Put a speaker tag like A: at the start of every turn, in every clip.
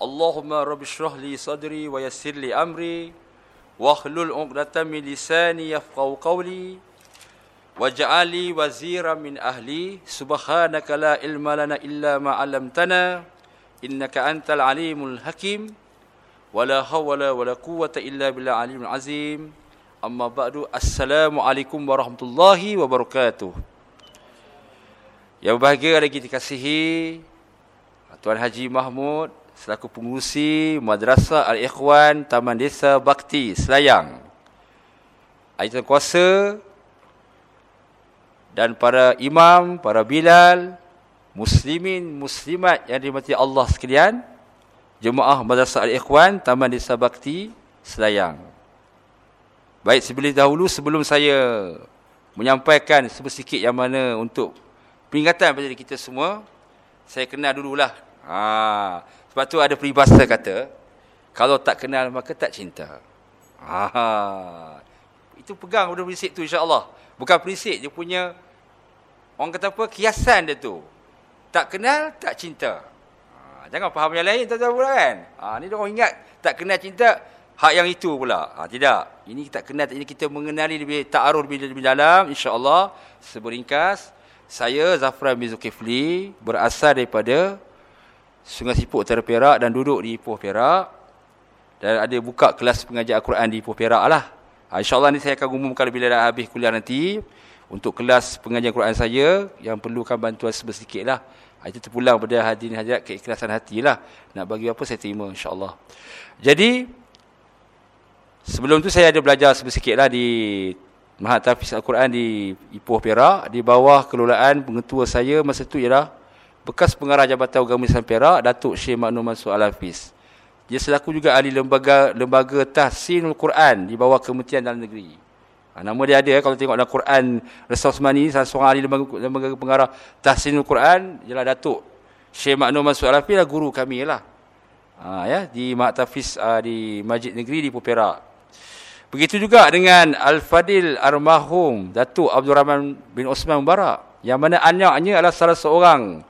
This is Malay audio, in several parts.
A: Allahumma rabbi shrah li sadri wa yassir li amri wahlul 'uqdatam min lisani yafqahu qawli waj'ali wazira min ahli subhanaka la ilma lana illa ma 'allamtana innaka antal alimul hakim wala hawla wala quwwata illa billah alimul azim. Amma ba'du assalamualaikum warahmatullahi wabarakatuh. Yang berbahagia lagi dikasihi Tuan Haji Mahmud selaku pengurusi Madrasah Al-Ikhwan Taman Desa Bakti Selayang. Ayat kuasa dan para imam, para bilal, muslimin, muslimat yang dimati Allah sekalian, jemaah Madrasah Al-Ikhwan Taman Desa Bakti Selayang. Baik sebelum dahulu sebelum saya menyampaikan sedikit yang mana untuk peringatan pada kita semua, saya kenal dululah. Ha, sebab tu ada peribahasa kata, kalau tak kenal maka tak cinta. Ha, itu pegang benda prinsip tu insya-Allah. Bukan prinsip dia punya orang kata apa kiasan dia tu. Tak kenal tak cinta. Ha, jangan faham yang lain tuan-tuan pula kan. Ha, ni orang ingat tak kenal cinta hak yang itu pula. Ha, tidak. Ini tak kenal ini kita mengenali lebih ta'aruf lebih, lebih dalam insya-Allah seberingkas saya Zafran bin Zulkifli berasal daripada Sungai Siput Utara Perak dan duduk di Ipoh Perak dan ada buka kelas pengajar Al-Quran di Ipoh Perak lah. Ha, InsyaAllah ni saya akan umumkan bila dah habis kuliah nanti untuk kelas pengajar Al-Quran saya yang perlukan bantuan sedikit lah. Ha, itu terpulang pada hadirin hadirat keikhlasan hati lah. Nak bagi apa saya terima insyaAllah. Jadi sebelum tu saya ada belajar sedikit lah di Mahat Tafiz Al-Quran di Ipoh Perak di bawah kelolaan pengetua saya masa tu ialah bekas pengarah Jabatan Agama Islam Perak, Datuk Syekh Maknum Mansur Al-Hafiz. Dia selaku juga ahli lembaga lembaga tahsinul Quran di bawah Kementerian Dalam Negeri. Ha, nama dia ada kalau tengok dalam Quran Rasul Osmani salah seorang ahli lembaga, lembaga pengarah tahsinul Quran ialah Datuk Syekh Maknum Mansur Al-Hafiz lah guru kami lah. Ha, ya di Maktafiz uh, di Masjid Negeri di Perak. Begitu juga dengan Al-Fadil Armahum Datuk Abdul Rahman bin Osman Mubarak yang mana anaknya adalah salah seorang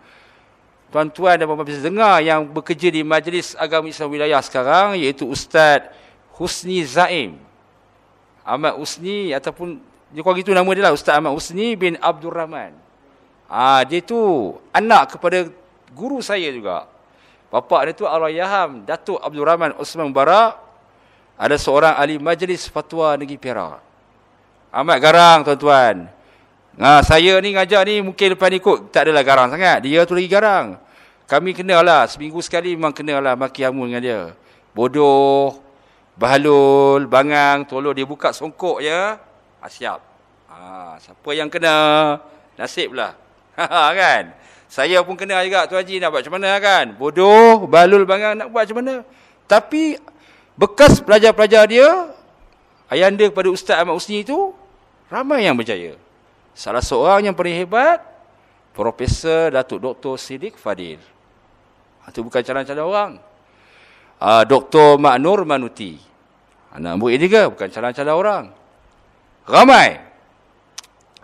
A: tuan-tuan dan puan-puan bisa dengar yang bekerja di Majlis Agama Islam Wilayah sekarang iaitu Ustaz Husni Zaim. Ahmad Husni ataupun dia kau gitu nama dia lah Ustaz Ahmad Husni bin Abdul Rahman. Ah ha, dia tu anak kepada guru saya juga. Bapa dia tu Arwaham Datuk Abdul Rahman Osman Mubarak ada seorang ahli majlis fatwa negeri Perak. Amat garang tuan-tuan. Nah, saya ni ngajar ni mungkin lepas ni ikut tak adalah garang sangat. Dia tu lagi garang. Kami kenalah seminggu sekali memang kenalah maki hamu dengan dia. Bodoh, bahalul, bangang, tolong dia buka songkok ya. Ha, siap. Ha, siapa yang kena nasib lah. kan? Saya pun kena juga tu Haji nak buat macam mana kan? Bodoh, balul, bangang nak buat macam mana? Tapi bekas pelajar-pelajar dia ayanda kepada Ustaz Ahmad Usni itu ramai yang berjaya. Salah seorang yang paling hebat, Profesor Datuk Dr. Siddiq Fadil. Itu bukan calon-calon orang. Uh, Dr. Maknur Manuti. Anak murid ini ke? Bukan calon-calon orang. Ramai.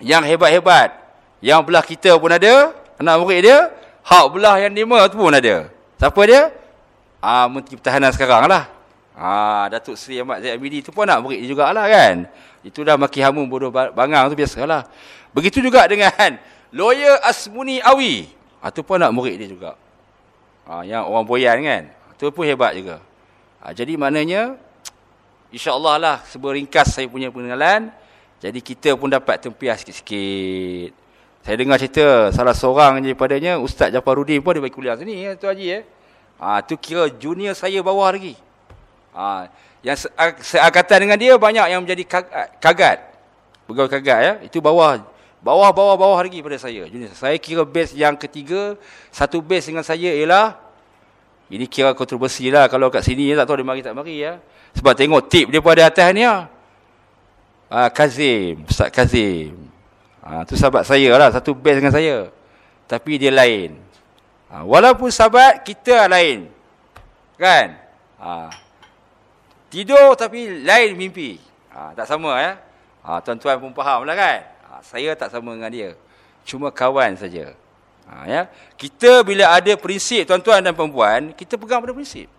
A: Yang hebat-hebat. Yang belah kita pun ada. Anak murid dia. Hak belah yang lima tu pun ada. Siapa dia? Uh, Menteri Pertahanan sekarang lah. Uh, Datuk Seri Ahmad Zaid Amidi tu pun anak murid dia jugalah kan. Itu dah maki hamu bodoh bangang tu biasalah. Begitu juga dengan lawyer Asmuni Awi. Itu ha, pun nak murid dia juga. Ha, yang orang boyan kan. Itu pun hebat juga. Ha, jadi maknanya, insyaAllah lah seberingkas saya punya pengenalan. Jadi kita pun dapat tempiah sikit-sikit. Saya dengar cerita salah seorang daripadanya, Ustaz Jafarudin pun dia bagi kuliah sini, ya, tu Haji. Ya. Ha, tu kira junior saya bawah lagi. Ha, yang seangkatan dengan dia, banyak yang menjadi kagat. Pegawai kagat ya. Itu bawah Bawah-bawah-bawah lagi pada saya. Jadi saya kira base yang ketiga, satu base dengan saya ialah ini kira kontroversi lah kalau kat sini tak tahu dia mari tak mari ya. Sebab tengok tip dia pada atas ni ah. Ha, Kazim, Ustaz Kazim. Ha, tu sahabat saya lah, satu base dengan saya. Tapi dia lain. Ha, walaupun sahabat, kita lain. Kan? Ha, tidur tapi lain mimpi. Ha, tak sama ya. Ha, tuan-tuan pun faham lah kan? Saya tak sama dengan dia. Cuma kawan saja. Ha, ya. Kita bila ada prinsip tuan-tuan dan perempuan, kita pegang pada prinsip.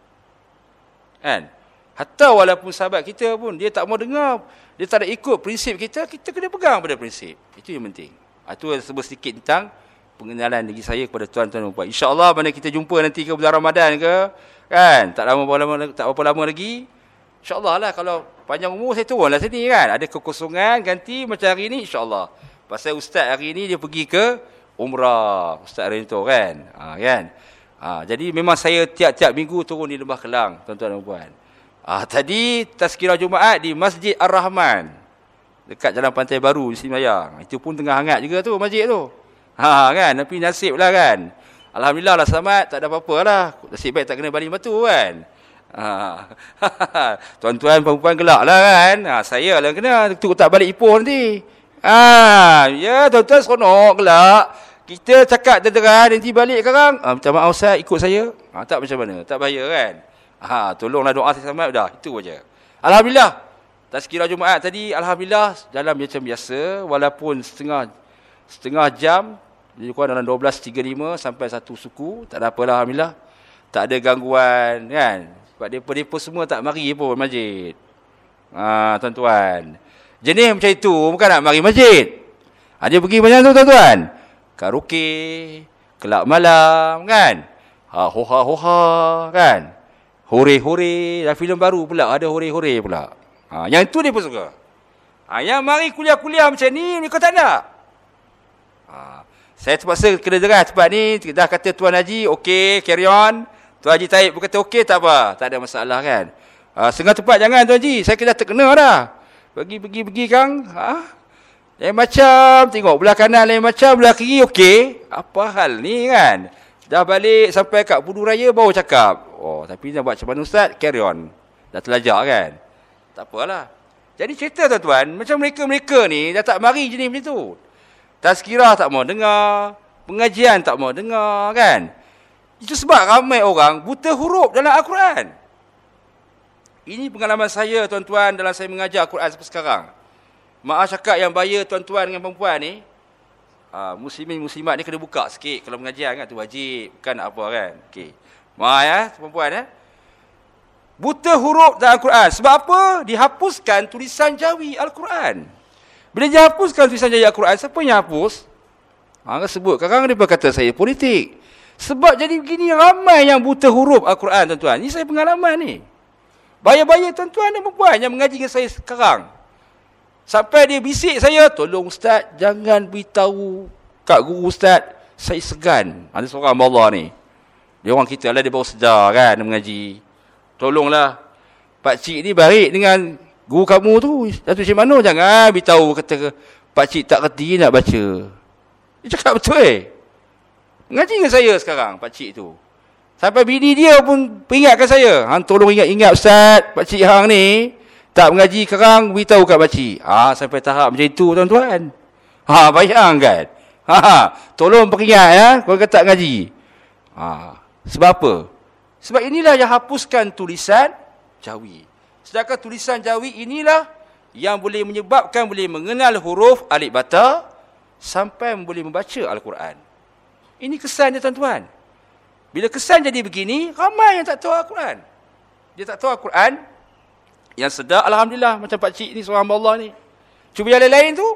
A: Kan? Hatta walaupun sahabat kita pun dia tak mau dengar, dia tak ada ikut prinsip kita, kita kena pegang pada prinsip. Itu yang penting. Itu ha, sebut sedikit tentang pengenalan diri saya kepada tuan-tuan dan puan. Insya-Allah mana kita jumpa nanti ke bulan Ramadan ke, kan? Tak lama lama tak berapa lama lagi. Insya-Allah lah kalau panjang umur saya turunlah sini kan. Ada kekosongan ganti macam hari ni insya-Allah. Pasal ustaz hari ni dia pergi ke umrah. Ustaz hari tu kan. Ha, kan? Ha, jadi memang saya tiap-tiap minggu turun di Lembah Kelang, tuan-tuan dan puan. Ah tadi tazkirah Jumaat di Masjid Ar-Rahman. Dekat Jalan Pantai Baru di Semayang. Itu pun tengah hangat juga tu masjid tu. Ha kan, tapi nasib lah kan. Alhamdulillah lah selamat, tak ada apa-apa lah. Nasib baik tak kena balik batu kan. Ha. Tuan-tuan perempuan gelak lah kan. Ha, saya lah kena, tu tak balik ipoh nanti. Ha, ya tuan-tuan seronok gelak. Kita cakap terderan nanti balik sekarang. Ha, minta maaf Ustaz ikut saya. Ha, tak macam mana, tak bahaya kan. Ha, tolonglah doa saya selamat dah. Itu aja. Alhamdulillah. Tazkirah Jumaat tadi alhamdulillah dalam macam biasa walaupun setengah setengah jam lebih kurang dalam 12.35 sampai satu suku tak ada apalah alhamdulillah. Tak ada gangguan kan. Sebab depa-depa semua tak mari pun masjid. Ha, tuan-tuan. Jenis macam itu bukan nak mari masjid. Ha, dia pergi macam tu tuan-tuan. Karaoke, kelab malam kan. Ha, hoha-hoha kan. Hore-hore. Dan filem baru pula. Ada hore-hore pula. Ha, yang tu dia pun suka. Ha, yang mari kuliah-kuliah macam ni, kau tak nak. Ha, saya terpaksa kena dengar tempat ni. Dah kata Tuan Haji, okey, carry on. Tuan Haji Taib pun kata okey, tak apa. Tak ada masalah kan. Ha, setengah tempat jangan Tuan Haji. Saya kena terkena dah. Pergi-pergi-pergi kang. Ha? Lain macam, tengok belah kanan lain macam, belah kiri okey. Apa hal ni kan? Dah balik sampai kat Budu Raya baru cakap. Oh, tapi nak buat macam mana Ustaz? Carry on. Dah terlajak kan? Tak apalah. Jadi cerita tuan-tuan, macam mereka-mereka ni dah tak mari jenis macam tu. Tazkirah tak mau dengar. Pengajian tak mau dengar kan? Itu sebab ramai orang buta huruf dalam Al-Quran. Ini pengalaman saya tuan-tuan dalam saya mengajar Al-Quran sampai sekarang. Maaf cakap yang bayar tuan-tuan dengan perempuan ni, uh, muslimin muslimat ni kena buka sikit. Kalau mengajian kan tu wajib. Bukan apa kan. Okey. Mai ya perempuan ya buta huruf dalam Al-Quran. Sebab apa? Dihapuskan tulisan jawi Al-Quran. Bila dihapuskan tulisan jawi Al-Quran siapa yang hapus? Ha sebut. Sekarang dia berkata saya politik sebab jadi begini ramai yang buta huruf Al-Quran tuan-tuan ini saya pengalaman ni bayar-bayar tuan-tuan dan perempuan yang mengaji dengan saya sekarang Sampai dia bisik saya, tolong ustaz jangan beritahu kat guru ustaz, saya segan. Ada seorang Allah ni. Dia orang kita lah, dia baru sedar kan mengaji. Tolonglah. Pak cik ni baik dengan guru kamu tu. Datuk Cik Mano jangan beritahu kata pak cik tak kerti nak baca. Dia cakap betul eh. Mengaji dengan saya sekarang pak cik tu. Sampai bini dia pun peringatkan saya. Hang tolong ingat-ingat ustaz, pak cik hang ni tak mengaji kerang, beritahu kat pakcik. Ha, sampai tahap macam itu, tuan-tuan. Ha, bayangkan. Ha, tolong peringat ya, kalau kata ngaji. Ha, sebab apa? Sebab inilah yang hapuskan tulisan Jawi. Sedangkan tulisan Jawi inilah yang boleh menyebabkan boleh mengenal huruf alif bata sampai boleh membaca Al-Quran. Ini kesan dia tuan-tuan. Bila kesan jadi begini, ramai yang tak tahu Al-Quran. Dia tak tahu Al-Quran, yang sedar, Alhamdulillah. Macam Pak Cik ni, seorang Allah ni. Cuba yang lain-lain tu,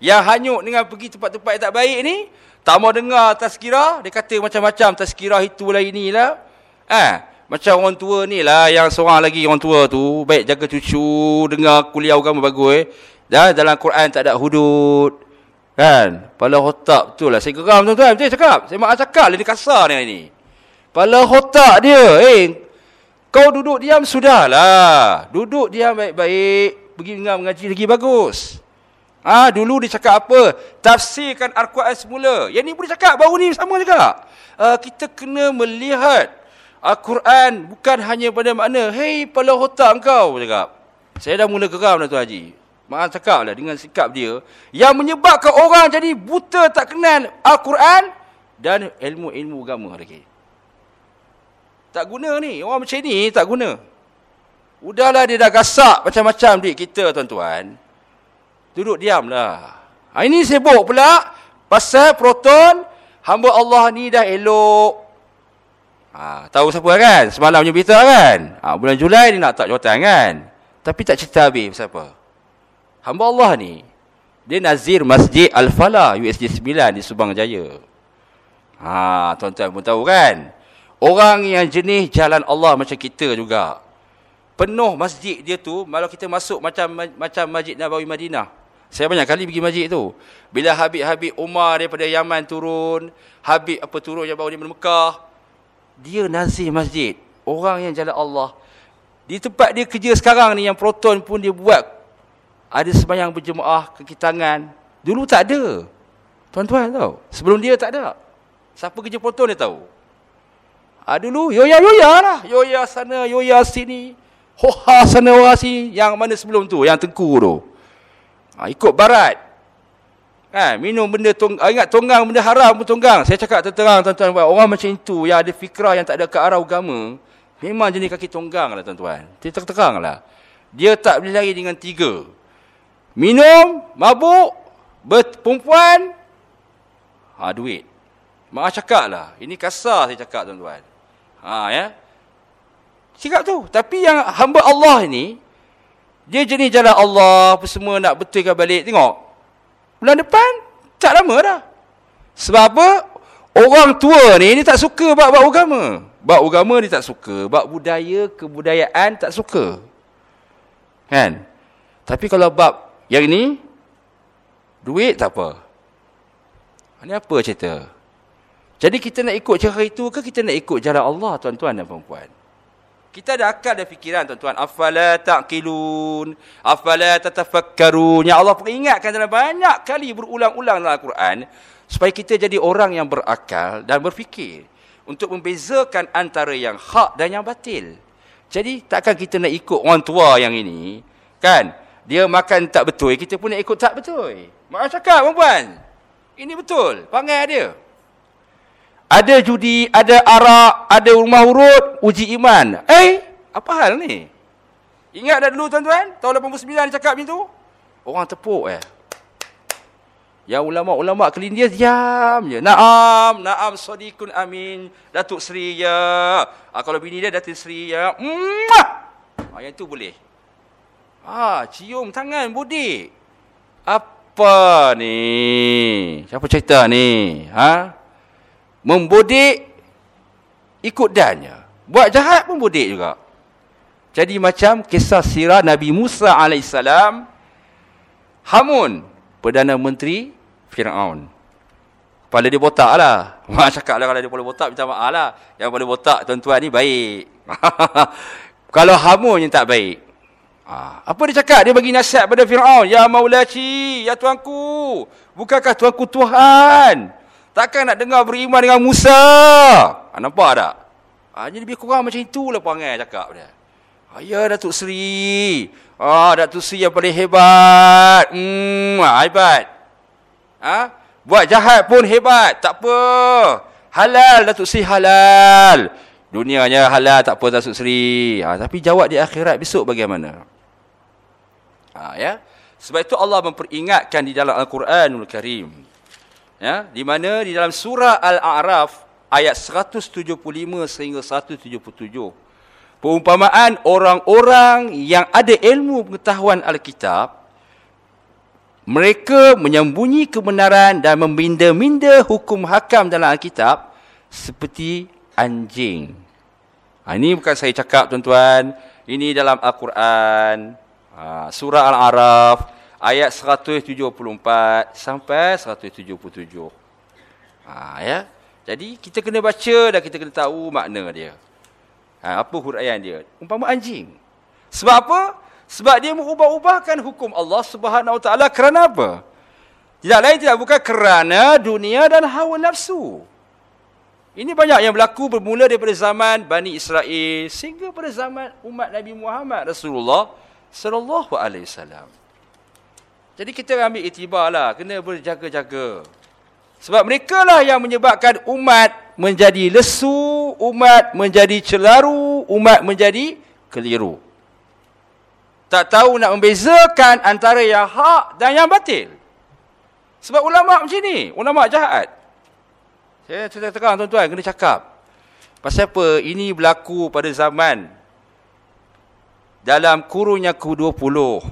A: yang hanyut dengan pergi tempat-tempat yang tak baik ni, tak mau dengar tazkirah, dia kata macam-macam tazkirah itulah inilah. Eh, macam orang tua ni lah, yang seorang lagi orang tua tu, baik jaga cucu, dengar kuliah agama bagus eh. Dan dalam Quran tak ada hudud. Kan? Pala otak betul lah. Saya geram tuan-tuan. Betul cakap. Saya maaf cakap lah. Dia kasar ni. ni. Pala otak dia. Eh, kau duduk diam sudahlah. Duduk diam baik-baik. Pergi dengar mengaji lagi bagus. Ah ha, dulu dia cakap apa? Tafsirkan Al-Quran semula. Yang ni boleh cakap baru ni sama juga. Uh, kita kena melihat Al-Quran bukan hanya pada makna, "Hei, pala otak kau," cakap. Saya dah mula geram dah tu haji. Maaf cakap lah dengan sikap dia yang menyebabkan orang jadi buta tak kenal Al-Quran dan ilmu-ilmu agama lagi. Tak guna ni. Orang macam ni tak guna. Udahlah dia dah gasak macam-macam duit kita tuan-tuan. Duduk diamlah. Ha, ini sibuk pula pasal proton hamba Allah ni dah elok. Ha, tahu siapa kan? Semalam punya berita kan? Ha, bulan Julai dia nak tak jawatan kan? Tapi tak cerita habis siapa. Hamba Allah ni. Dia nazir Masjid Al-Falah USJ 9 di Subang Jaya. Ha, tuan-tuan pun tahu kan? Orang yang jenis jalan Allah macam kita juga. Penuh masjid dia tu, malah kita masuk macam macam Masjid Nabawi Madinah. Saya banyak kali pergi masjid tu. Bila Habib-Habib Umar daripada Yaman turun, Habib apa turun yang bawa dia Mekah, dia nazir masjid. Orang yang jalan Allah. Di tempat dia kerja sekarang ni yang proton pun dia buat. Ada sembahyang berjemaah kaki tangan. Dulu tak ada. Tuan-tuan tahu. Sebelum dia tak ada. Siapa kerja proton dia tahu. Ha, dulu yoya-yoya lah. Yoya sana, yoya sini. Hoha sana, hoha sini. Yang mana sebelum tu? Yang tengku tu. Ha, ikut barat. Ha, minum benda tong, ah, ingat tonggang benda haram pun tonggang. Saya cakap terang tuan-tuan orang macam itu yang ada fikrah yang tak ada ke arah agama, memang jenis kaki tonggang lah tuan-tuan. Dia terang lah. Dia tak boleh lari dengan tiga. Minum, mabuk, perempuan, ha, duit. Maaf cakap lah. Ini kasar saya cakap tuan-tuan. Ha, ya. Cakap tu. Tapi yang hamba Allah ni, dia jenis jalan Allah, apa semua nak betulkan balik. Tengok. Bulan depan, tak lama dah. Sebab apa? Orang tua ni, ni tak suka bab-bab agama. Bab agama ni tak suka. Bab budaya, kebudayaan tak suka. Kan? Tapi kalau bab yang ni, duit tak apa. Ini apa cerita? Jadi kita nak ikut cara itu ke kita nak ikut jalan Allah tuan-tuan dan puan-puan? Kita ada akal dan fikiran tuan-tuan. Afala taqilun, afala tatafakkarun. Ya Allah peringatkan dalam banyak kali berulang-ulang dalam Al-Quran supaya kita jadi orang yang berakal dan berfikir untuk membezakan antara yang hak dan yang batil. Jadi takkan kita nak ikut orang tua yang ini, kan? Dia makan tak betul, kita pun nak ikut tak betul. Mak cakap puan Ini betul, panggil dia. Ada judi, ada arak, ada rumah urut, uji iman. Eh, apa hal ni? Ingat dah dulu tuan-tuan? Tahun 89 cakap macam tu? Orang tepuk eh. Yang ulama-ulama kelin dia diam je. Naam, naam sadiqun amin. Datuk Seri ya. Ha, kalau bini dia Datuk Seri ya. Ha, yang tu boleh. Ha, cium tangan budik. Apa ni? Siapa cerita ni? Ha? membodik ikut dannya. Buat jahat pun bodik juga. Jadi macam kisah sirah Nabi Musa AS. Hamun, Perdana Menteri Fir'aun. Kepala dia botak lah. Mak cakap lah kalau dia boleh botak, minta maaf lah. Yang boleh botak tuan-tuan ni baik. kalau Hamun yang tak baik. Ha, apa dia cakap? Dia bagi nasihat pada Fir'aun. Ya Maulaci, ya Tuanku. Bukankah Tuanku Tuhan? Takkan nak dengar beriman dengan Musa? Ha, nampak tak? Ha, jadi lebih kurang macam itulah perangai cakap dia. Ha, ya Datuk Seri. Ah, ha, Datuk Seri yang paling hebat. Hmm, hebat. Ha? Buat jahat pun hebat. Tak apa. Halal Datuk Seri halal. Dunianya halal tak apa Datuk Seri. Ha, tapi jawab di akhirat besok bagaimana? Ha, ya? Sebab itu Allah memperingatkan di dalam Al-Quranul Karim. Ya, di mana di dalam surah Al-A'raf ayat 175 sehingga 177. Perumpamaan orang-orang yang ada ilmu pengetahuan Alkitab mereka menyembunyi kebenaran dan meminda-minda hukum hakam dalam Alkitab seperti anjing. Ha, ini bukan saya cakap tuan-tuan. Ini dalam Al-Quran. Ha, surah Al-A'raf ayat 174 sampai 177. Ha, ya. Jadi kita kena baca dan kita kena tahu makna dia. Ha, apa huraian dia? Umpama anjing. Sebab apa? Sebab dia mengubah-ubahkan hukum Allah Subhanahu Wa Taala kerana apa? Tidak lain tidak bukan kerana dunia dan hawa nafsu. Ini banyak yang berlaku bermula daripada zaman Bani Israel sehingga pada zaman umat Nabi Muhammad Rasulullah sallallahu alaihi wasallam. Jadi kita ambil itibar lah. Kena berjaga-jaga. Sebab mereka lah yang menyebabkan umat menjadi lesu, umat menjadi celaru, umat menjadi keliru. Tak tahu nak membezakan antara yang hak dan yang batil. Sebab ulama macam ni, ulama jahat. Saya cerita terang tuan-tuan, kena cakap. Pasal apa? Ini berlaku pada zaman dalam kurun yang ke-20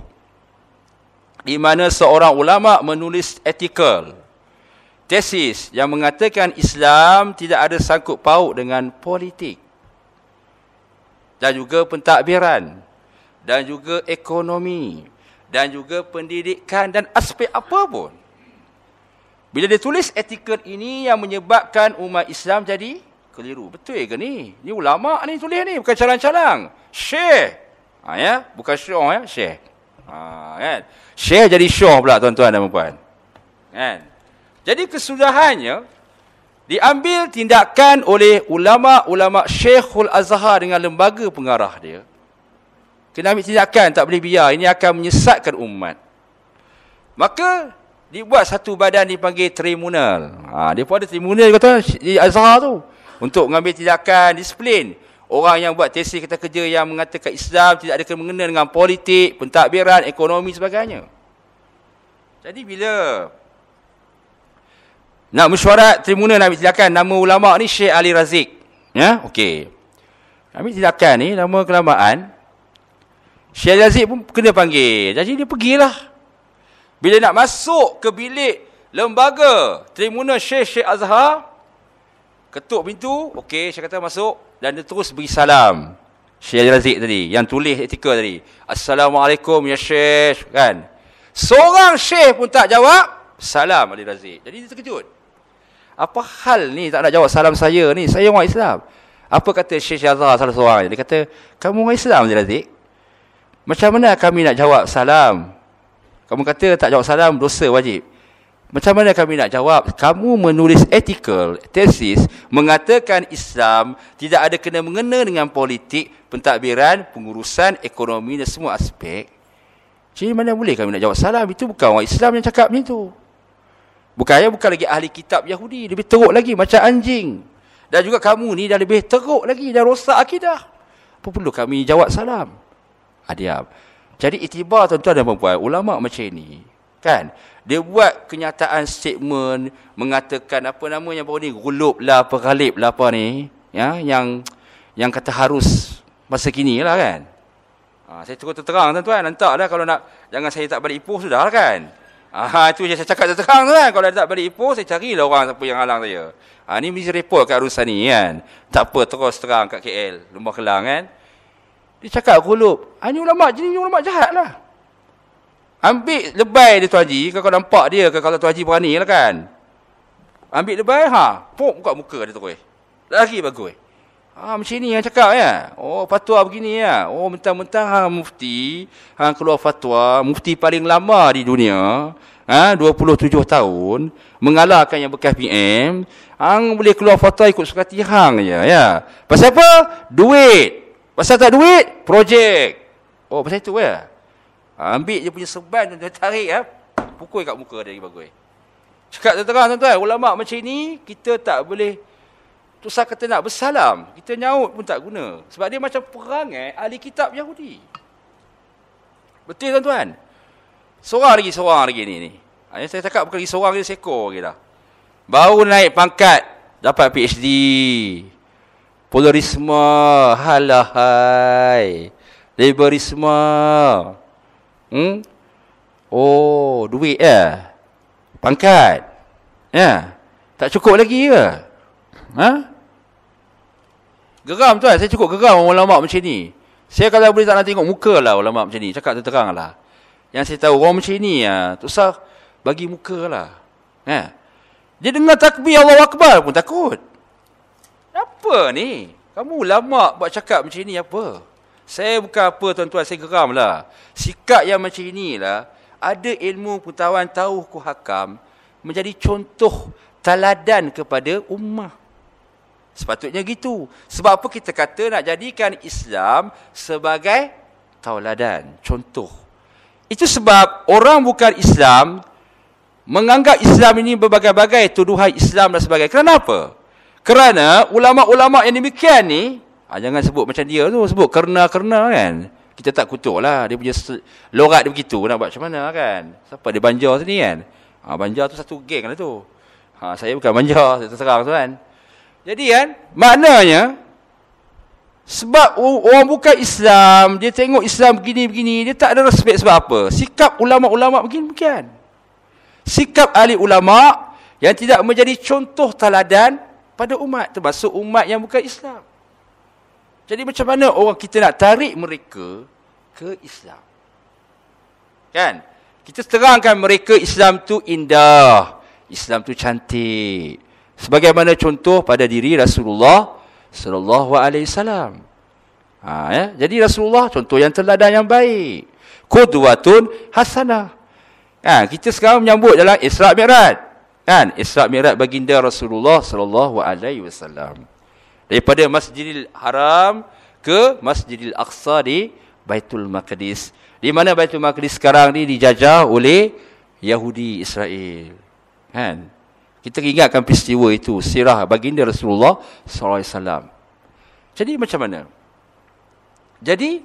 A: di mana seorang ulama menulis artikel tesis yang mengatakan Islam tidak ada sangkut paut dengan politik dan juga pentadbiran dan juga ekonomi dan juga pendidikan dan aspek apa pun. Bila dia tulis artikel ini yang menyebabkan umat Islam jadi keliru. Betul ke ni? Ni ulama ni tulis ni bukan calang-calang. Syekh. Ha, ya? Bukan syekh ya, syekh. Ha, kan? Syekh jadi syekh pula tuan-tuan dan puan. Kan? Jadi kesudahannya diambil tindakan oleh ulama-ulama Syekhul Azhar dengan lembaga pengarah dia. Kena ambil tindakan, tak boleh biar. Ini akan menyesatkan umat. Maka, dibuat satu badan dipanggil tribunal. Ha, dia pun ada tribunal kata, di Azhar tu. Untuk mengambil tindakan, disiplin. Orang yang buat tesis kata kerja yang mengatakan Islam tidak ada kena dengan politik, pentadbiran, ekonomi sebagainya. Jadi bila nak mesyuarat tribunal nak tindakan nama ulama ni Syekh Ali Razik. Ya, okey. Ambil tindakan ni nama kelamaan. Syekh Ali Razik pun kena panggil. Jadi dia pergilah. Bila nak masuk ke bilik lembaga tribunal Syekh Syekh Azhar, ketuk pintu, okey, saya kata masuk dan dia terus beri salam. Ali Razik tadi yang tulis etika tadi. Assalamualaikum ya Syekh, kan? Seorang Syekh pun tak jawab, salam Ali Razik. Jadi dia terkejut. Apa hal ni tak nak jawab salam saya ni? Saya orang Islam. Apa kata Syekh Syazah salah seorang? Dia kata, kamu orang Islam je Razik. Macam mana kami nak jawab salam? Kamu kata tak jawab salam, dosa wajib. Macam mana kami nak jawab? Kamu menulis artikel, tesis, mengatakan Islam tidak ada kena mengena dengan politik, pentadbiran, pengurusan, ekonomi dan semua aspek. Jadi mana boleh kami nak jawab salam? Itu bukan orang Islam yang cakap macam itu. Bukannya bukan lagi ahli kitab Yahudi. Lebih teruk lagi macam anjing. Dan juga kamu ni dah lebih teruk lagi. Dah rosak akidah. Apa perlu kami jawab salam? Adiam. Jadi itibar tuan-tuan dan perempuan. Ulama macam ini. Kan? Dia buat kenyataan statement. Mengatakan apa namanya baru ni. Gulub lah apa galib lah apa ni. Ya, yang yang kata harus masa kini lah kan. Ha, saya terus terang tuan-tuan. Nantak lah kalau nak. Jangan saya tak balik ipuh sudah lah kan. Ah itu yang saya cakap terang tu kan. Kalau tak balik Ipoh, saya carilah orang siapa yang halang saya. Ah ni mesti report kat Arusan ni kan. Tak apa terus terang kat KL, Lembah Kelang kan. Dia cakap gulub. Ah ni ulama jenis ulama jahat lah. Ambil lebay dia Tuan Haji, kalau nampak dia ke kalau Tuan Haji berani lah kan. Ambil lebay, ha, pok buka muka dia terus. Lagi bagus. Ah macam ni yang cakap ya. Oh fatwa begini ya. Oh mentang-mentang hang mufti, hang keluar fatwa, mufti paling lama di dunia, ha 27 tahun, mengalahkan yang bekas PM, hang boleh keluar fatwa ikut suka hang ya ya. Pasal apa? Duit. Pasal tak duit, projek. Oh pasal itu ya. Ha, ambil dia punya seban dan dia tarik ya. Pukul kat muka dia bagus. Cakap terang tuan-tuan, ulama macam ni kita tak boleh Tu saya kata nak bersalam, kita nyaut pun tak guna. Sebab dia macam perangai ahli kitab Yahudi. Betul tuan-tuan? Seorang lagi, seorang lagi ni. ni. Ha, saya cakap bukan lagi seorang lagi, seekor lagi dah. Baru naik pangkat, dapat PhD. Polarisme, halahai. Liberisme. Hmm? Oh, duit ya? Pangkat. Ya? Tak cukup lagi ke? Ha? Geram tuan, saya cukup geram ulama macam ni. Saya kalau boleh tak nak tengok muka lah ulama macam ni. Cakap terang lah. Yang saya tahu orang macam ni ya, tu sah bagi muka lah. Ha? Dia dengar takbir Allah Akbar pun takut. Apa ni? Kamu ulama buat cakap macam ni apa? Saya bukan apa tuan-tuan, saya geram lah. Sikap yang macam inilah, ada ilmu pengetahuan tahu ku hakam, menjadi contoh teladan kepada ummah. Sepatutnya gitu. Sebab apa kita kata nak jadikan Islam sebagai tauladan, contoh. Itu sebab orang bukan Islam menganggap Islam ini berbagai-bagai tuduhan Islam dan sebagainya. Kenapa? Kerana ulama-ulama yang demikian ni, ha, jangan sebut macam dia tu, sebut kerana-kerana kan. Kita tak kutuk lah, dia punya lorat dia begitu, nak buat macam mana kan. Siapa dia banjar sini kan. Ha, banjar tu satu geng lah tu. Ha, saya bukan banjar, saya terserang tu kan. Jadi kan, maknanya Sebab orang bukan Islam, dia tengok Islam begini-begini, dia tak ada respect sebab apa? Sikap ulama-ulama begini-begini. Sikap ahli ulama yang tidak menjadi contoh teladan pada umat, termasuk umat yang bukan Islam. Jadi macam mana orang kita nak tarik mereka ke Islam? Kan? Kita terangkan mereka Islam tu indah. Islam tu cantik. Sebagaimana contoh pada diri Rasulullah sallallahu alaihi wasallam. Ha ya, jadi Rasulullah contoh yang teladan yang baik. Qudwatun hasanah. Ha, kita sekarang menyambut dalam Isra Mi'raj. Kan? Isra Mi'raj baginda Rasulullah sallallahu alaihi wasallam. Daripada Masjidil Haram ke Masjidil Aqsa di Baitul Maqdis. Di mana Baitul Maqdis sekarang ni dijajah oleh Yahudi Israel. Kan? Kita ingatkan peristiwa itu, sirah baginda Rasulullah SAW. Jadi macam mana? Jadi,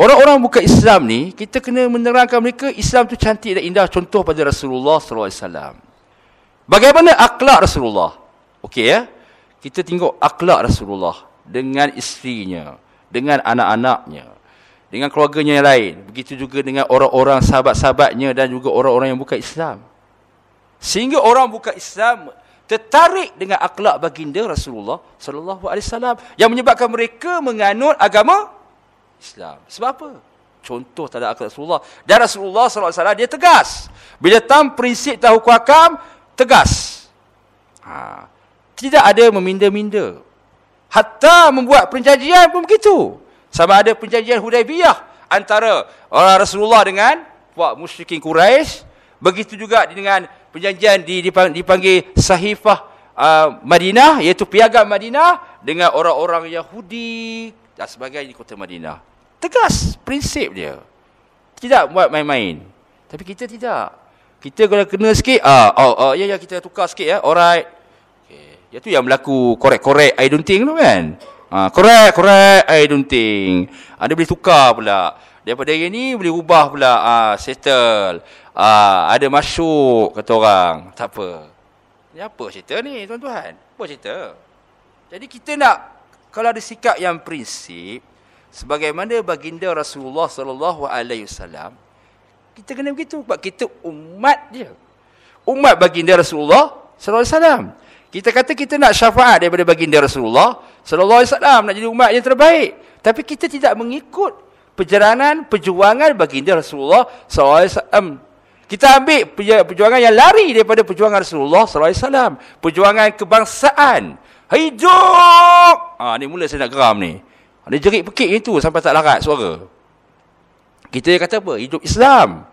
A: orang-orang bukan Islam ni, kita kena menerangkan mereka Islam tu cantik dan indah contoh pada Rasulullah SAW. Bagaimana akhlak Rasulullah? Okey ya? Kita tengok akhlak Rasulullah dengan isterinya, dengan anak-anaknya, dengan keluarganya yang lain. Begitu juga dengan orang-orang sahabat-sahabatnya dan juga orang-orang yang bukan Islam. Sehingga orang bukan Islam tertarik dengan akhlak baginda Rasulullah sallallahu alaihi wasallam yang menyebabkan mereka menganut agama Islam. Sebab apa? Contoh tanda akhlak Rasulullah. Dan Rasulullah sallallahu alaihi wasallam dia tegas. Bila tam prinsip tahu kuakam tegas. Ha. Tidak ada meminda-minda. Hatta membuat perjanjian pun begitu. Sama ada perjanjian Hudaibiyah antara orang Rasulullah dengan puak musyrikin Quraisy, begitu juga dengan perjanjian dipanggil Sahifah uh, Madinah iaitu piagam Madinah dengan orang-orang Yahudi dan sebagainya di kota Madinah. Tegas prinsip dia. Tidak buat main-main. Tapi kita tidak. Kita kalau kena sikit, ah, oh, oh, ya, ya, kita tukar sikit ya. Alright. Itu yang berlaku korek-korek I don't think tu kan. Ah, korek, korek, I don't think. Ada boleh tukar pula. Daripada yang ni boleh ubah pula. Ah, settle. Ah, ada masuk kata orang. Tak apa. Ni apa cerita ni tuan-tuan? Apa cerita? Jadi kita nak kalau ada sikap yang prinsip sebagaimana baginda Rasulullah sallallahu alaihi wasallam kita kena begitu sebab kita umat dia. Umat baginda Rasulullah sallallahu alaihi wasallam. Kita kata kita nak syafaat daripada baginda Rasulullah sallallahu alaihi wasallam nak jadi umat yang terbaik. Tapi kita tidak mengikut perjalanan perjuangan baginda Rasulullah sallallahu alaihi wasallam kita ambil perjuangan yang lari daripada perjuangan Rasulullah SAW. Perjuangan kebangsaan. Hidup! Ah, ni mula saya nak geram ni. Ada jerit pekik itu sampai tak larat suara. Kita kata apa? Hidup Islam.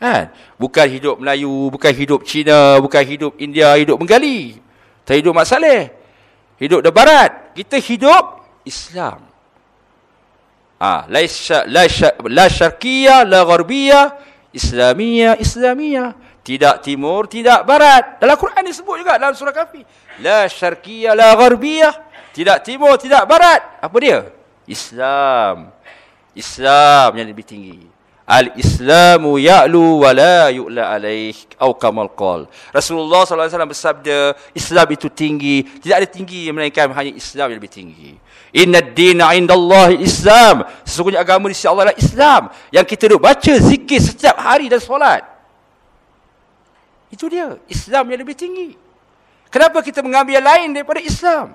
A: Kan? Bukan hidup Melayu, bukan hidup Cina, bukan hidup India, hidup Bengali. Tak hidup Mak Saleh. Hidup di Barat. Kita hidup Islam. Ah, la, la, syarqiyah, la gharbiyah, Islamiyah, Islamiyah. Tidak timur, tidak barat. Dalam Quran disebut juga dalam surah kafi. La syarqiyah, la gharbiyah. Tidak timur, tidak barat. Apa dia? Islam. Islam yang lebih tinggi. Al-Islamu ya'lu wa la yu'la alaih. Atau kamal qal. Rasulullah SAW bersabda, Islam itu tinggi. Tidak ada tinggi melainkan hanya Islam yang lebih tinggi. Inna dina indallah Islam. Sesungguhnya agama di sisi Allah adalah Islam. Yang kita duduk baca zikir setiap hari dan solat. Itu dia. Islam yang lebih tinggi. Kenapa kita mengambil yang lain daripada Islam?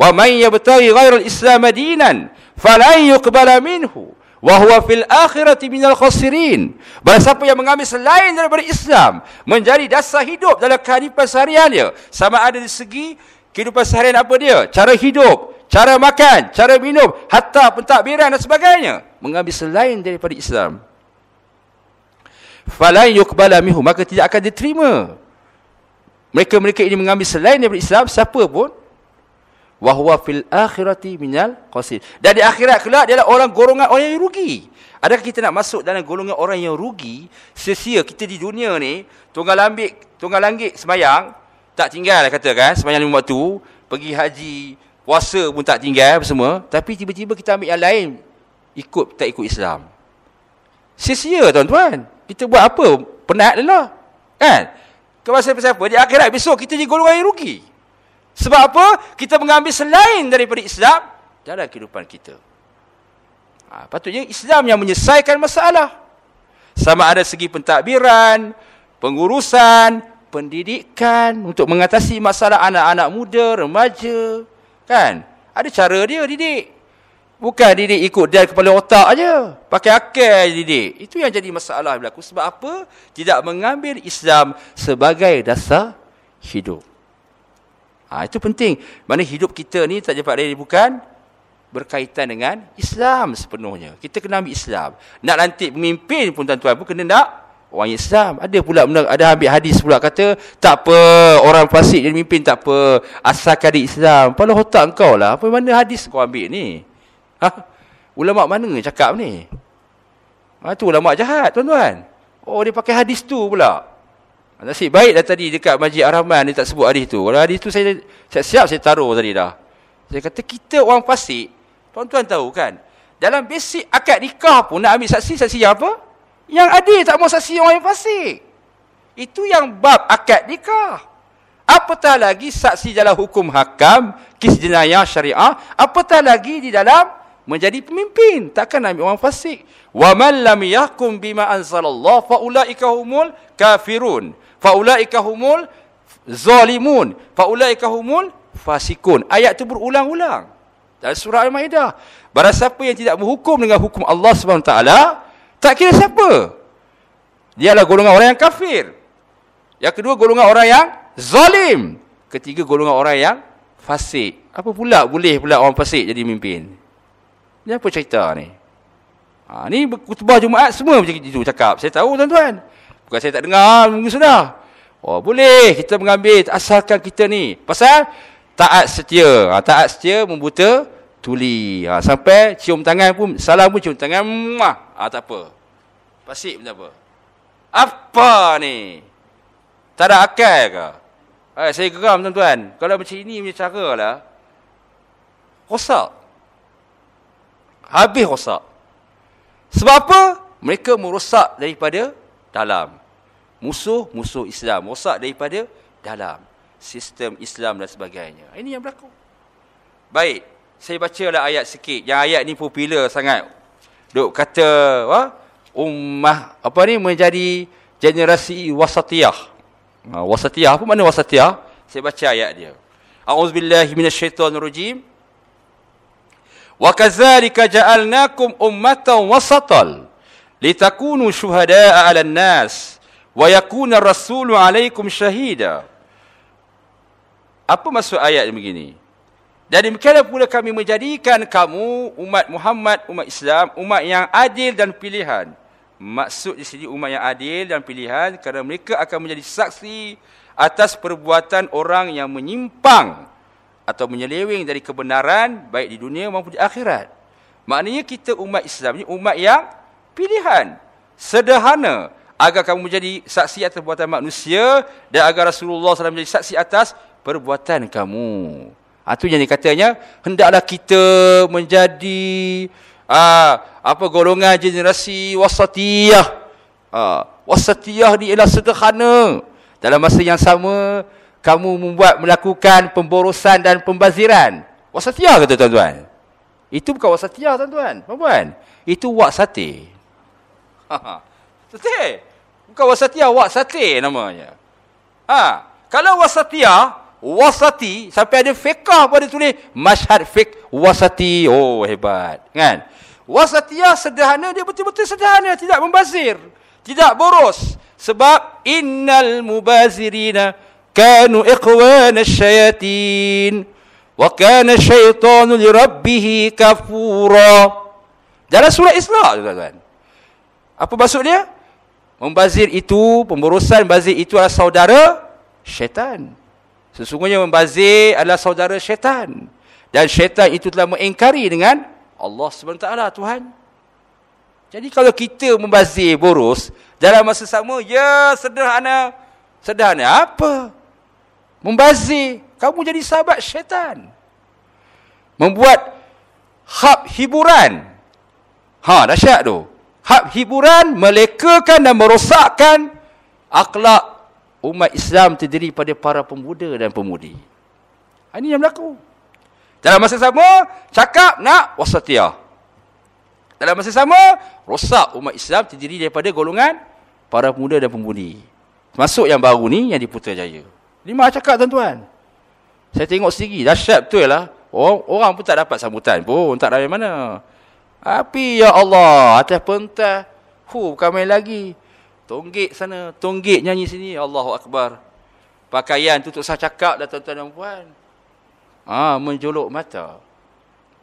A: Wa man yabtaghi ghairal Islam dinan falan yuqbala minhu wa huwa fil akhirati minal khasirin. Barang siapa yang mengambil selain daripada Islam menjadi dasar hidup dalam kehidupan sehariannya, sama ada di segi kehidupan seharian apa dia? Cara hidup, cara makan, cara minum, hatta pentadbiran dan sebagainya, mengambil selain daripada Islam. Falan yuqbala minhu, maka tidak akan diterima. Mereka-mereka ini mengambil selain daripada Islam, siapa pun wa huwa fil akhirati minal qasid. Dan di akhirat kelak dia adalah orang golongan orang yang rugi. Adakah kita nak masuk dalam golongan orang yang rugi? Sia-sia kita di dunia ni tunggal ambil tunggal langit semayang tak tinggal katakan semayang lima waktu, pergi haji, puasa pun tak tinggal semua, tapi tiba-tiba kita ambil yang lain ikut tak ikut Islam. Sia-sia tuan-tuan. Kita buat apa? Penat lah. Kan? Kemasa siapa? Di akhirat besok kita jadi golongan yang rugi. Sebab apa? Kita mengambil selain daripada Islam dalam kehidupan kita. Ha, patutnya Islam yang menyelesaikan masalah. Sama ada segi pentadbiran, pengurusan, pendidikan untuk mengatasi masalah anak-anak muda, remaja. Kan? Ada cara dia didik. Bukan didik ikut dia kepala otak aja, Pakai akal didik. Itu yang jadi masalah berlaku. Sebab apa? Tidak mengambil Islam sebagai dasar hidup. Ha, itu penting. Mana hidup kita ni tak dapat lain bukan berkaitan dengan Islam sepenuhnya. Kita kena ambil Islam. Nak lantik pemimpin pun tuan-tuan pun kena nak orang Islam. Ada pula ada ambil hadis pula kata tak apa orang fasik jadi pemimpin tak apa asalkan di Islam. Pada otak kau lah. Apa mana hadis kau ambil ni? Ha? Ulama mana cakap ni? Ha, tu ulama jahat tuan-tuan. Oh dia pakai hadis tu pula. Nasib baik dah tadi dekat Masjid Ar-Rahman dia tak sebut hadis tu. Kalau hadis tu saya siap-siap saya taruh tadi dah. Saya kata kita orang fasik, tuan-tuan tahu kan? Dalam basic akad nikah pun nak ambil saksi, saksi yang apa? Yang adil tak mau saksi orang yang fasik. Itu yang bab akad nikah. Apatah lagi saksi dalam hukum hakam, kis jenayah syariah, apatah lagi di dalam menjadi pemimpin. Takkan ambil orang fasik. Wa man lam yahkum bima anzalallah fa ulaika humul kafirun faulaika humul zalimun. Faulaika humul fasikun. Ayat itu berulang-ulang. Dalam surah al-maidah. Barang siapa yang tidak berhukum dengan hukum Allah Subhanahu taala tak kira siapa. Dia adalah golongan orang yang kafir. Yang kedua golongan orang yang zalim. Ketiga golongan orang yang fasik. Apa pula boleh pula orang fasik jadi pemimpin? Ni apa cerita ni? Ha, ni khutbah Jumaat semua macam itu cakap. Saya tahu tuan-tuan Bukan saya tak dengar minggu sudah. Oh, boleh kita mengambil asalkan kita ni. Pasal taat setia. Ha, taat setia membuta tuli. Ha, sampai cium tangan pun, salam pun cium tangan. Muah. Ha, tak apa. Pasik pun apa. Apa ni? Tak ada akal ke? Ha, saya geram tuan-tuan. Kalau macam ini punya cara lah. Rosak. Habis rosak. Sebab apa? Mereka merosak daripada dalam. Musuh-musuh Islam. Rosak daripada dalam. Sistem Islam dan sebagainya. Ini yang berlaku. Baik. Saya bacalah ayat sikit. Yang ayat ni popular sangat. Duk kata, wah, ummah, apa ni, menjadi generasi wasatiyah. Ha, wasatiyah, apa mana wasatiyah? Saya baca ayat dia. A'udzubillahi minasyaitonirrajim. Wa kadzalika ja'alnakum ummatan wasatal litakunu syuhada'a 'alan nas wa yakuna rasulu 'alaikum syahida. Apa maksud ayat begini? Dan demikianlah pula kami menjadikan kamu umat Muhammad, umat Islam, umat yang adil dan pilihan. Maksud di sini umat yang adil dan pilihan kerana mereka akan menjadi saksi atas perbuatan orang yang menyimpang atau menyeleweng dari kebenaran baik di dunia maupun di akhirat. Maknanya kita umat Islam ini umat yang pilihan sederhana agar kamu menjadi saksi atas perbuatan manusia dan agar Rasulullah SAW menjadi saksi atas perbuatan kamu. Itu ha, yang dikatanya, hendaklah kita menjadi aa, ha, apa golongan generasi wasatiyah. Aa, ha, wasatiyah ni ialah sederhana. Dalam masa yang sama, kamu membuat melakukan pemborosan dan pembaziran. Wasatiyah kata tuan-tuan? Itu bukan wasatiyah tuan-tuan. Itu wak sate. Betul? Bukan wasatiyah, wasati namanya. Ha, kalau wasatiyah, wasati sampai ada fiqh pada tulis masyhad fiqh wasati. Oh, hebat. Kan? Wasatiyah sederhana dia betul-betul sederhana, tidak membazir, tidak boros. Sebab innal mubazirina kanu ikhwana syayatin wa kana syaitanu li rabbih kafura. Dalam surah Isra tuan-tuan. Apa maksud dia? Membazir itu, pemburusan membazir itu adalah saudara syaitan. Sesungguhnya membazir adalah saudara syaitan. Dan syaitan itu telah mengingkari dengan Allah SWT Tuhan. Jadi kalau kita membazir boros, dalam masa sama, ya sederhana. Sederhana apa? Membazir. Kamu jadi sahabat syaitan. Membuat hak hiburan. Ha, dahsyat tu hak hiburan melekakan dan merosakkan akhlak umat Islam terdiri pada para pemuda dan pemudi. Ini yang berlaku. Dalam masa sama, cakap nak wasatiyah. Dalam masa sama, rosak umat Islam terdiri daripada golongan para pemuda dan pemudi. Masuk yang baru ni yang di Putrajaya. Lima cakap tuan-tuan. Saya tengok sendiri, dahsyat betul lah. Orang, orang pun tak dapat sambutan pun, tak dari mana. Tapi ya Allah, atas pentas, hu, bukan main lagi. Tonggik sana, tonggik nyanyi sini, Allahu Akbar. Pakaian tutup sah cakap dah tuan-tuan dan puan. Ha, menjolok mata.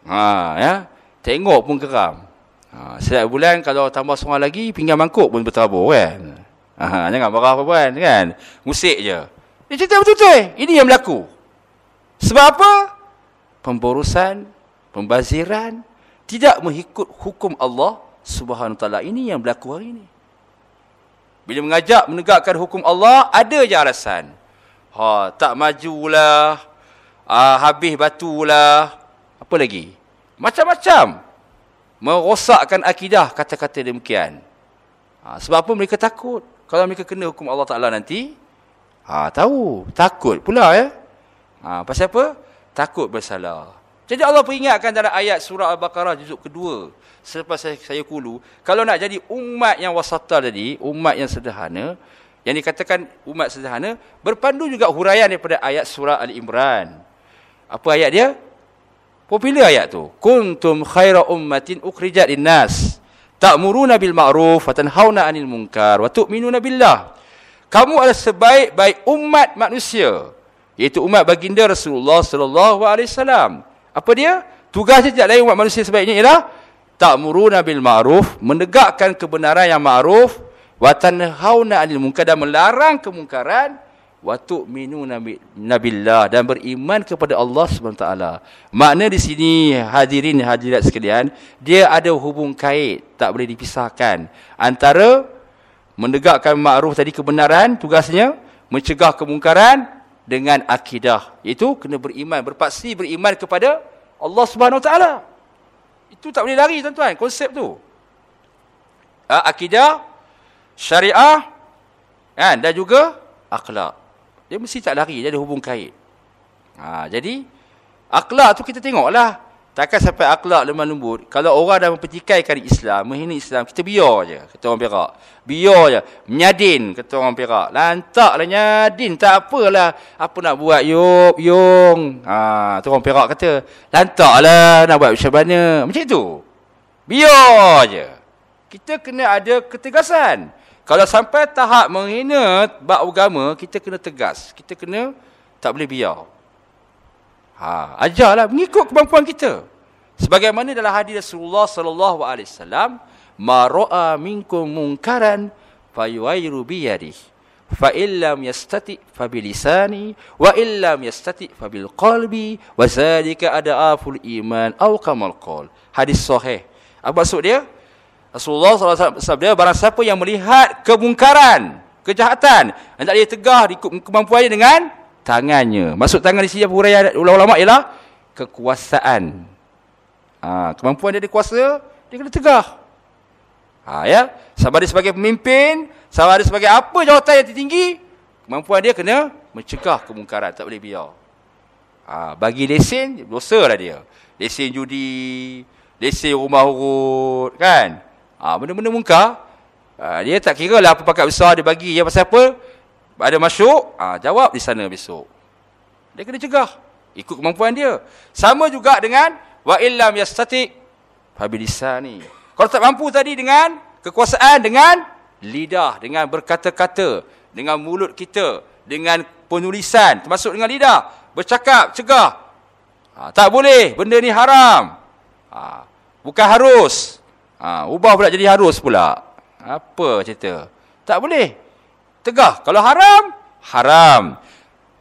A: Ha, ya. Tengok pun geram. Ha, setiap bulan kalau tambah seorang lagi, pinggan mangkuk pun bertabur kan. Ha, jangan marah apa puan kan. Musik je. Dia cerita betul-betul. Ini yang berlaku. Sebab apa? Pemborosan, pembaziran, tidak mengikut hukum Allah subhanahu ta'ala. Ini yang berlaku hari ini. Bila mengajak menegakkan hukum Allah, ada je alasan. Ha, tak majulah, uh, habis batu lah, apa lagi? Macam-macam. Merosakkan akidah kata-kata demikian. Ha, sebab apa mereka takut? Kalau mereka kena hukum Allah Ta'ala nanti, ha, tahu. Takut pula ya. Ha, pasal apa? Takut bersalah. Jadi Allah peringatkan dalam ayat surah Al-Baqarah juzuk kedua. Selepas saya, saya kulu. Kalau nak jadi umat yang wasata tadi, umat yang sederhana, yang dikatakan umat sederhana, berpandu juga huraian daripada ayat surah Al-Imran. Apa ayat dia? Popular ayat tu. Kuntum khaira ummatin ukhrijat linnas. Ta'muruna bil ma'ruf wa tanhauna 'anil munkar wa tu'minuna billah. Kamu adalah sebaik-baik umat manusia, iaitu umat baginda Rasulullah sallallahu alaihi wasallam. Apa dia? Tugasnya tidak lain umat manusia sebaiknya ialah ta'muruna bil ma'ruf, menegakkan kebenaran yang ma'ruf wa tanhauna 'anil munkar dan melarang kemungkaran wa tu'minu nabillah dan beriman kepada Allah SWT. Makna di sini hadirin hadirat sekalian, dia ada hubung kait, tak boleh dipisahkan antara menegakkan makruf tadi kebenaran tugasnya, mencegah kemungkaran dengan akidah. Itu kena beriman, berpaksi beriman kepada Allah SWT. Itu tak boleh lari tuan-tuan, konsep tu. Akidah, syariah, kan? dan juga akhlak. Dia mesti tak lari, dia ada hubung kait. Ha, jadi, akhlak tu kita tengoklah. Takkan sampai akhlak lemah lembut. Kalau orang dah mempertikaikan Islam, menghina Islam, kita biar je, kata orang Perak. Biar je. Menyadin, kata orang Perak. Lantaklah nyadin, tak apalah. Apa nak buat, yuk, yung. Ha, tu orang Perak kata, lantaklah nak buat macam mana. Macam tu. Biar je. Kita kena ada ketegasan. Kalau sampai tahap menghina bab agama, kita kena tegas. Kita kena tak boleh biar. Ha, ajarlah mengikut kemampuan kita. Sebagaimana dalam hadis Rasulullah sallallahu alaihi wasallam, "Ma ra'a minkum munkaran fayuayru bi yadihi." Fa illam yastati fa bilisani wa illam yastati fa bil qalbi wa zalika adaful iman aw kamal qol. Hadis sahih. Apa maksud dia? Rasulullah SAW sabda, barang siapa yang melihat kemungkaran, kejahatan, hendak dia tegah di kemampuannya dengan tangannya. Maksud tangan di sini apa huraian ulama-ulama ialah kekuasaan. Ha, kemampuan dia ada kuasa, dia kena tegah. Ha, ya? Sama ada sebagai pemimpin, sama ada sebagai apa jawatan yang tertinggi, kemampuan dia kena mencegah kemungkaran, tak boleh biar. Ha, bagi lesen, dosa lah dia. Lesen judi, lesen rumah urut, kan? Ha, benda-benda muka, ha, dia tak kira lah apa pakat besar dia bagi. Ya, pasal apa? Ada masuk, ha, jawab di sana besok. Dia kena cegah. Ikut kemampuan dia. Sama juga dengan wa illam yastati fabilisani. Kalau tak mampu tadi dengan kekuasaan, dengan lidah, dengan berkata-kata, dengan mulut kita, dengan penulisan, termasuk dengan lidah. Bercakap, cegah. Ha, tak boleh, benda ni haram. Ha, bukan harus. Ha, ubah pula jadi harus pula. Apa cerita? Tak boleh. Tegah. Kalau haram, haram.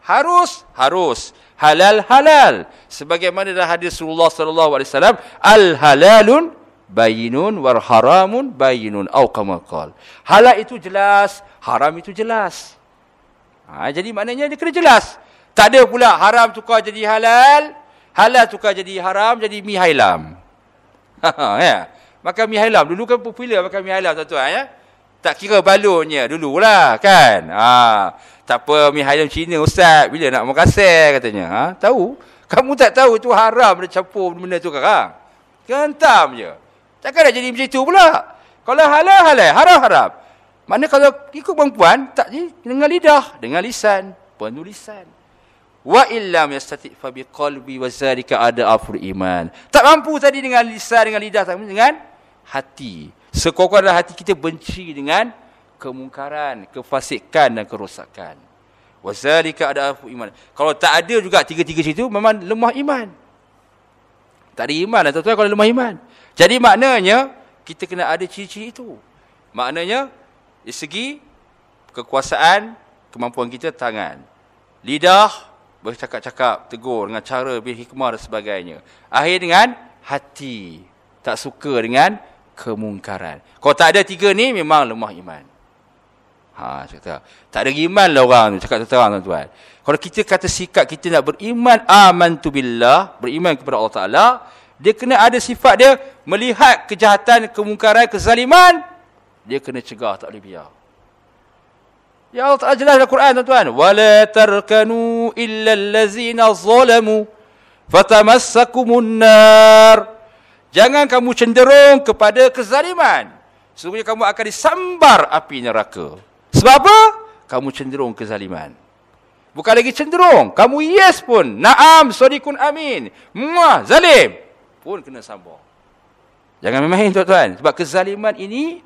A: Harus, harus. Halal, halal. Sebagaimana dalam hadis Rasulullah sallallahu alaihi wasallam, al halalun bayinun war haramun bayinun qal. Halal itu jelas, haram itu jelas. Ha, jadi maknanya dia kena jelas. Tak ada pula haram tukar jadi halal, halal tukar jadi haram, jadi mihailam. Ha, ya. Makan mi halam. Dulu kan popular makan mi halam tuan-tuan ya. Tak kira balonnya dululah kan. Ha, tak apa mi halam Cina ustaz bila nak makan katanya. Ha, tahu. Kamu tak tahu itu haram dia campur benda tu sekarang. Kentam je. Takkan nak jadi macam itu pula. Kalau halal, halal. Haram, haram. Mana kalau ikut perempuan, tak dengan lidah. Dengan lisan. Penuh lisan. Wa illam yastati' fa biqalbi wa zalika ada afur iman. Tak mampu tadi dengan lisan dengan lidah tapi dengan hati. Sekokoh dalam hati kita benci dengan kemungkaran, kefasikan dan kerosakan. Wa zalika ada afur iman. Kalau tak ada juga tiga-tiga situ memang lemah iman. Tak ada iman lah tuan-tuan kalau lemah iman. Jadi maknanya kita kena ada ciri-ciri itu. Maknanya dari segi kekuasaan, kemampuan kita tangan. Lidah bercakap-cakap, tegur dengan cara berhikmah dan sebagainya. Akhir dengan hati. Tak suka dengan kemungkaran. Kalau tak ada tiga ni, memang lemah iman. Ha, cakap, tak ada iman lah orang tu, cakap terang tuan-tuan. Kalau kita kata sikap kita nak beriman, aman tu billah, beriman kepada Allah Ta'ala, dia kena ada sifat dia, melihat kejahatan, kemungkaran, kezaliman, dia kena cegah, tak boleh biar. Ya Allah Ta'ala jelas dalam Quran tuan-tuan. وَلَا تَرْكَنُوا إِلَّا الَّذِينَ ظَلَمُوا فَتَمَسَّكُمُ النَّارِ Jangan kamu cenderung kepada kezaliman. Sesungguhnya kamu akan disambar api neraka. Sebab apa? Kamu cenderung kezaliman. Bukan lagi cenderung. Kamu yes pun. Naam, sodikun amin. Muah, zalim. Pun kena sambar. Jangan main tuan-tuan. Sebab kezaliman ini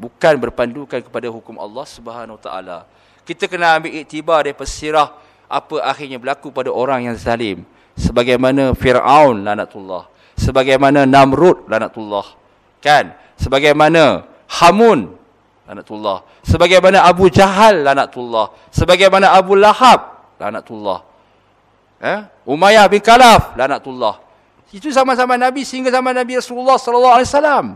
A: bukan berpandukan kepada hukum Allah Subhanahu taala. Kita kena ambil iktibar daripada sirah apa akhirnya berlaku pada orang yang zalim. Sebagaimana Firaun lanatullah, sebagaimana Namrud lanatullah. Kan? Sebagaimana Hamun lanatullah, sebagaimana Abu Jahal lanatullah, sebagaimana Abu Lahab lanatullah. Eh? Umayyah bin Kalaf lanatullah. Itu sama-sama Nabi sehingga zaman Nabi Rasulullah sallallahu alaihi wasallam.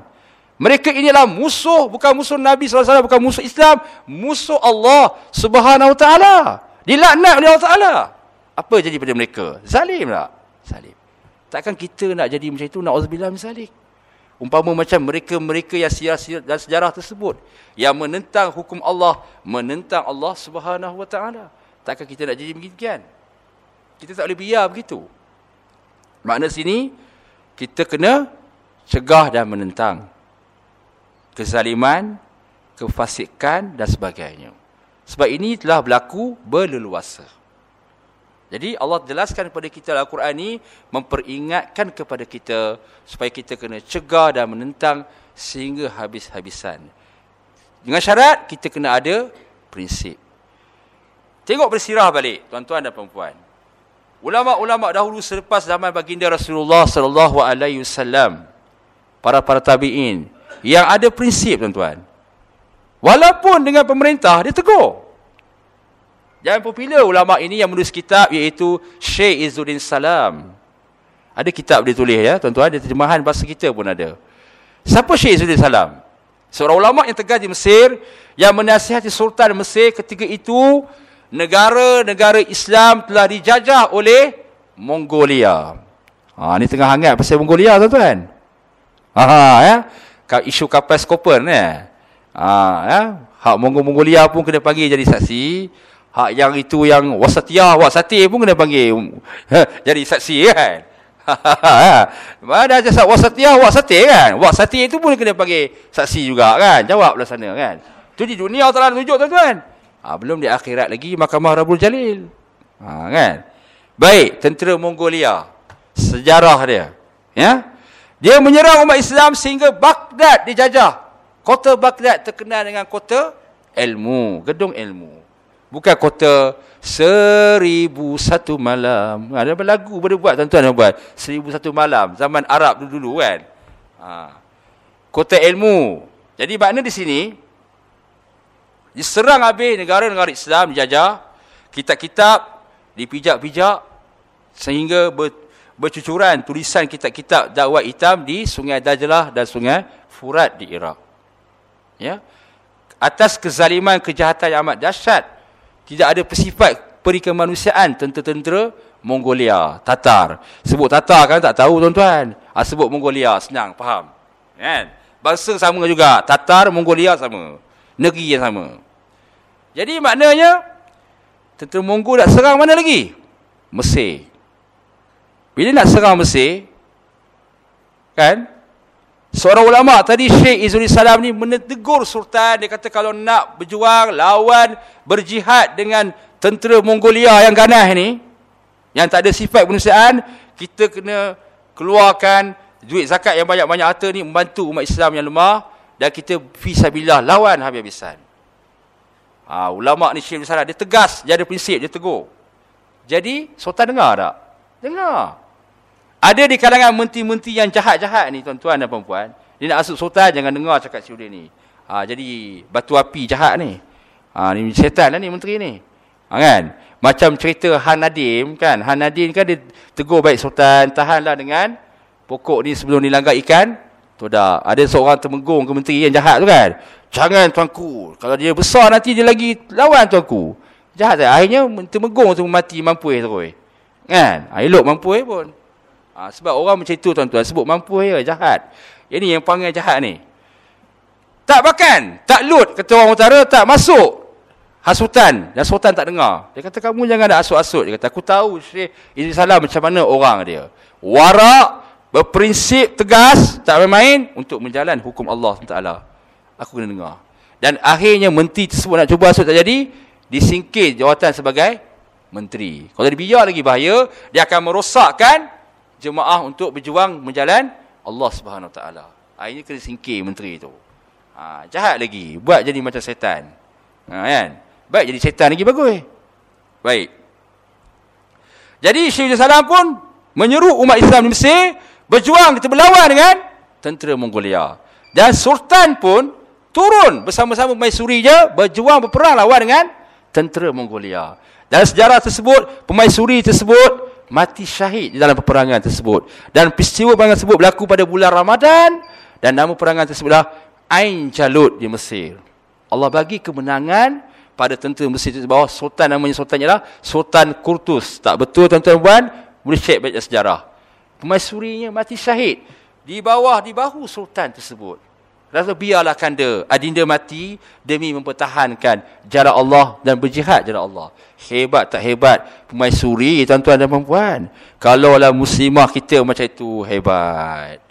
A: Mereka inilah musuh, bukan musuh Nabi SAW, bukan musuh Islam. Musuh Allah subhanahu wa ta'ala. Dilaknat oleh Allah ta'ala. Apa jadi pada mereka? Zalim tak? Zalim. Takkan kita nak jadi macam itu? Na'udzubillah misalik. Umpama macam mereka-mereka yang siar-siar dan sejarah tersebut. Yang menentang hukum Allah. Menentang Allah subhanahu wa ta'ala. Takkan kita nak jadi begitu Kita tak boleh biar begitu. Makna sini, kita kena cegah dan menentang kezaliman, kefasikan dan sebagainya. Sebab ini telah berlaku berleluasa. Jadi Allah jelaskan kepada kita Al-Quran ini memperingatkan kepada kita supaya kita kena cegah dan menentang sehingga habis-habisan. Dengan syarat kita kena ada prinsip. Tengok bersirah balik tuan-tuan dan puan-puan. Ulama-ulama dahulu selepas zaman baginda Rasulullah sallallahu alaihi wasallam para para tabi'in yang ada prinsip tuan-tuan. Walaupun dengan pemerintah dia tegur. Jangan popular ulama ini yang menulis kitab iaitu Syekh Izzuddin Salam. Ada kitab dia tulis ya tuan-tuan, ada terjemahan bahasa kita pun ada. Siapa Syekh Izzuddin Salam? Seorang ulama yang tegas di Mesir yang menasihati sultan Mesir ketika itu negara-negara Islam telah dijajah oleh Mongolia. Ha ni tengah hangat pasal Mongolia tuan-tuan. Ha ya isu kapal Skopen eh. Ha, ya. Hak Mongolia pun kena panggil jadi saksi. Hak yang itu yang Wasatia, Wasati pun kena panggil jadi saksi kan. Mana ada sat Wasatia, Wasati kan. Wasati itu pun kena panggil saksi juga kan. Jawablah sana kan. Itu di dunia telah tunjuk tuan-tuan. Ha, belum di akhirat lagi Mahkamah Rabbul Jalil. Ha, kan. Baik, tentera Mongolia. Sejarah dia. Ya. Dia menyerang umat Islam sehingga Baghdad dijajah. Kota Baghdad terkenal dengan kota ilmu, gedung ilmu. Bukan kota seribu satu malam. Ada ha, lagu boleh buat tuan-tuan yang buat. Seribu satu malam. Zaman Arab dulu-dulu kan. Ha. Kota ilmu. Jadi makna di sini, diserang habis negara-negara Islam dijajah. Kitab-kitab dipijak-pijak sehingga ber, bercucuran tulisan kitab-kitab dakwah hitam di Sungai Dajlah dan Sungai Furat di Iraq. Ya. Atas kezaliman kejahatan yang amat dahsyat, tidak ada persifat peri kemanusiaan tentera-tentera Mongolia, Tatar. Sebut Tatar kan tak tahu tuan-tuan. Ah sebut Mongolia senang faham. Kan? Bangsa sama juga, Tatar Mongolia sama. Negeri yang sama. Jadi maknanya tentera Mongol nak serang mana lagi? Mesir. Bila nak serang Mesir, kan? Seorang ulama tadi Syekh Izzuddin Salam ni menegur sultan dia kata kalau nak berjuang lawan berjihad dengan tentera Mongolia yang ganas ni yang tak ada sifat kemanusiaan kita kena keluarkan duit zakat yang banyak-banyak harta ni membantu umat Islam yang lemah dan kita fi sabilillah lawan habis-habisan. Ha, ulama ni Syekh Salam dia tegas, dia ada prinsip, dia tegur. Jadi sultan dengar tak? Dengar. Ada di kalangan menteri-menteri yang jahat-jahat ni tuan-tuan dan puan-puan. Dia nak asuk sultan jangan dengar cakap si ni. Ha, jadi batu api jahat ni. Ha, ni syaitan lah ni menteri ni. Ha, kan? Macam cerita Han Nadim kan. Han Nadim kan dia tegur baik sultan. Tahanlah dengan pokok ni sebelum dilanggar ikan. Tu dah. Ada seorang temenggung ke menteri yang jahat tu kan. Jangan tuanku. Kalau dia besar nanti dia lagi lawan tuanku. Jahat tak? Akhirnya temenggung tu mati mampu eh terus. Kan? Ha, elok mampu eh pun. Ha, sebab orang macam itu tuan-tuan sebut mampu ya jahat. Ini yang panggil jahat ni. Tak makan, tak lut kata orang utara tak masuk hasutan dan sultan tak dengar. Dia kata kamu jangan ada asut-asut. Dia kata aku tahu Syekh Izzi Salam macam mana orang dia. Warak, berprinsip tegas, tak main-main untuk menjalan hukum Allah SWT. Aku kena dengar. Dan akhirnya menteri tersebut nak cuba asut tak jadi, disingkir jawatan sebagai menteri. Kalau dia biar lagi bahaya, dia akan merosakkan jemaah untuk berjuang menjalan Allah Subhanahu Taala. Ha, ini kena singkir menteri itu. Ha, jahat lagi, buat jadi macam setan. Ha, kan? Baik jadi setan lagi bagus. Baik. Jadi Syekh Salam pun menyeru umat Islam di Mesir berjuang kita berlawan dengan tentera Mongolia. Dan Sultan pun turun bersama-sama Maisuri je berjuang berperang lawan dengan tentera Mongolia. Dalam sejarah tersebut, Pemaisuri tersebut mati syahid di dalam peperangan tersebut. Dan peristiwa peperangan tersebut berlaku pada bulan Ramadan dan nama peperangan tersebutlah Ain Jalut di Mesir. Allah bagi kemenangan pada tentera Mesir di bawah sultan namanya sultan ialah Sultan Kurtus. Tak betul tuan-tuan puan? Boleh cek baca sejarah. Pemaisurinya mati syahid di bawah di bahu sultan tersebut. Rasa biarlah kanda adinda mati demi mempertahankan jarak Allah dan berjihad jarak Allah. Hebat tak hebat pemaisuri tuan-tuan dan puan-puan. Kalaulah muslimah kita macam itu hebat.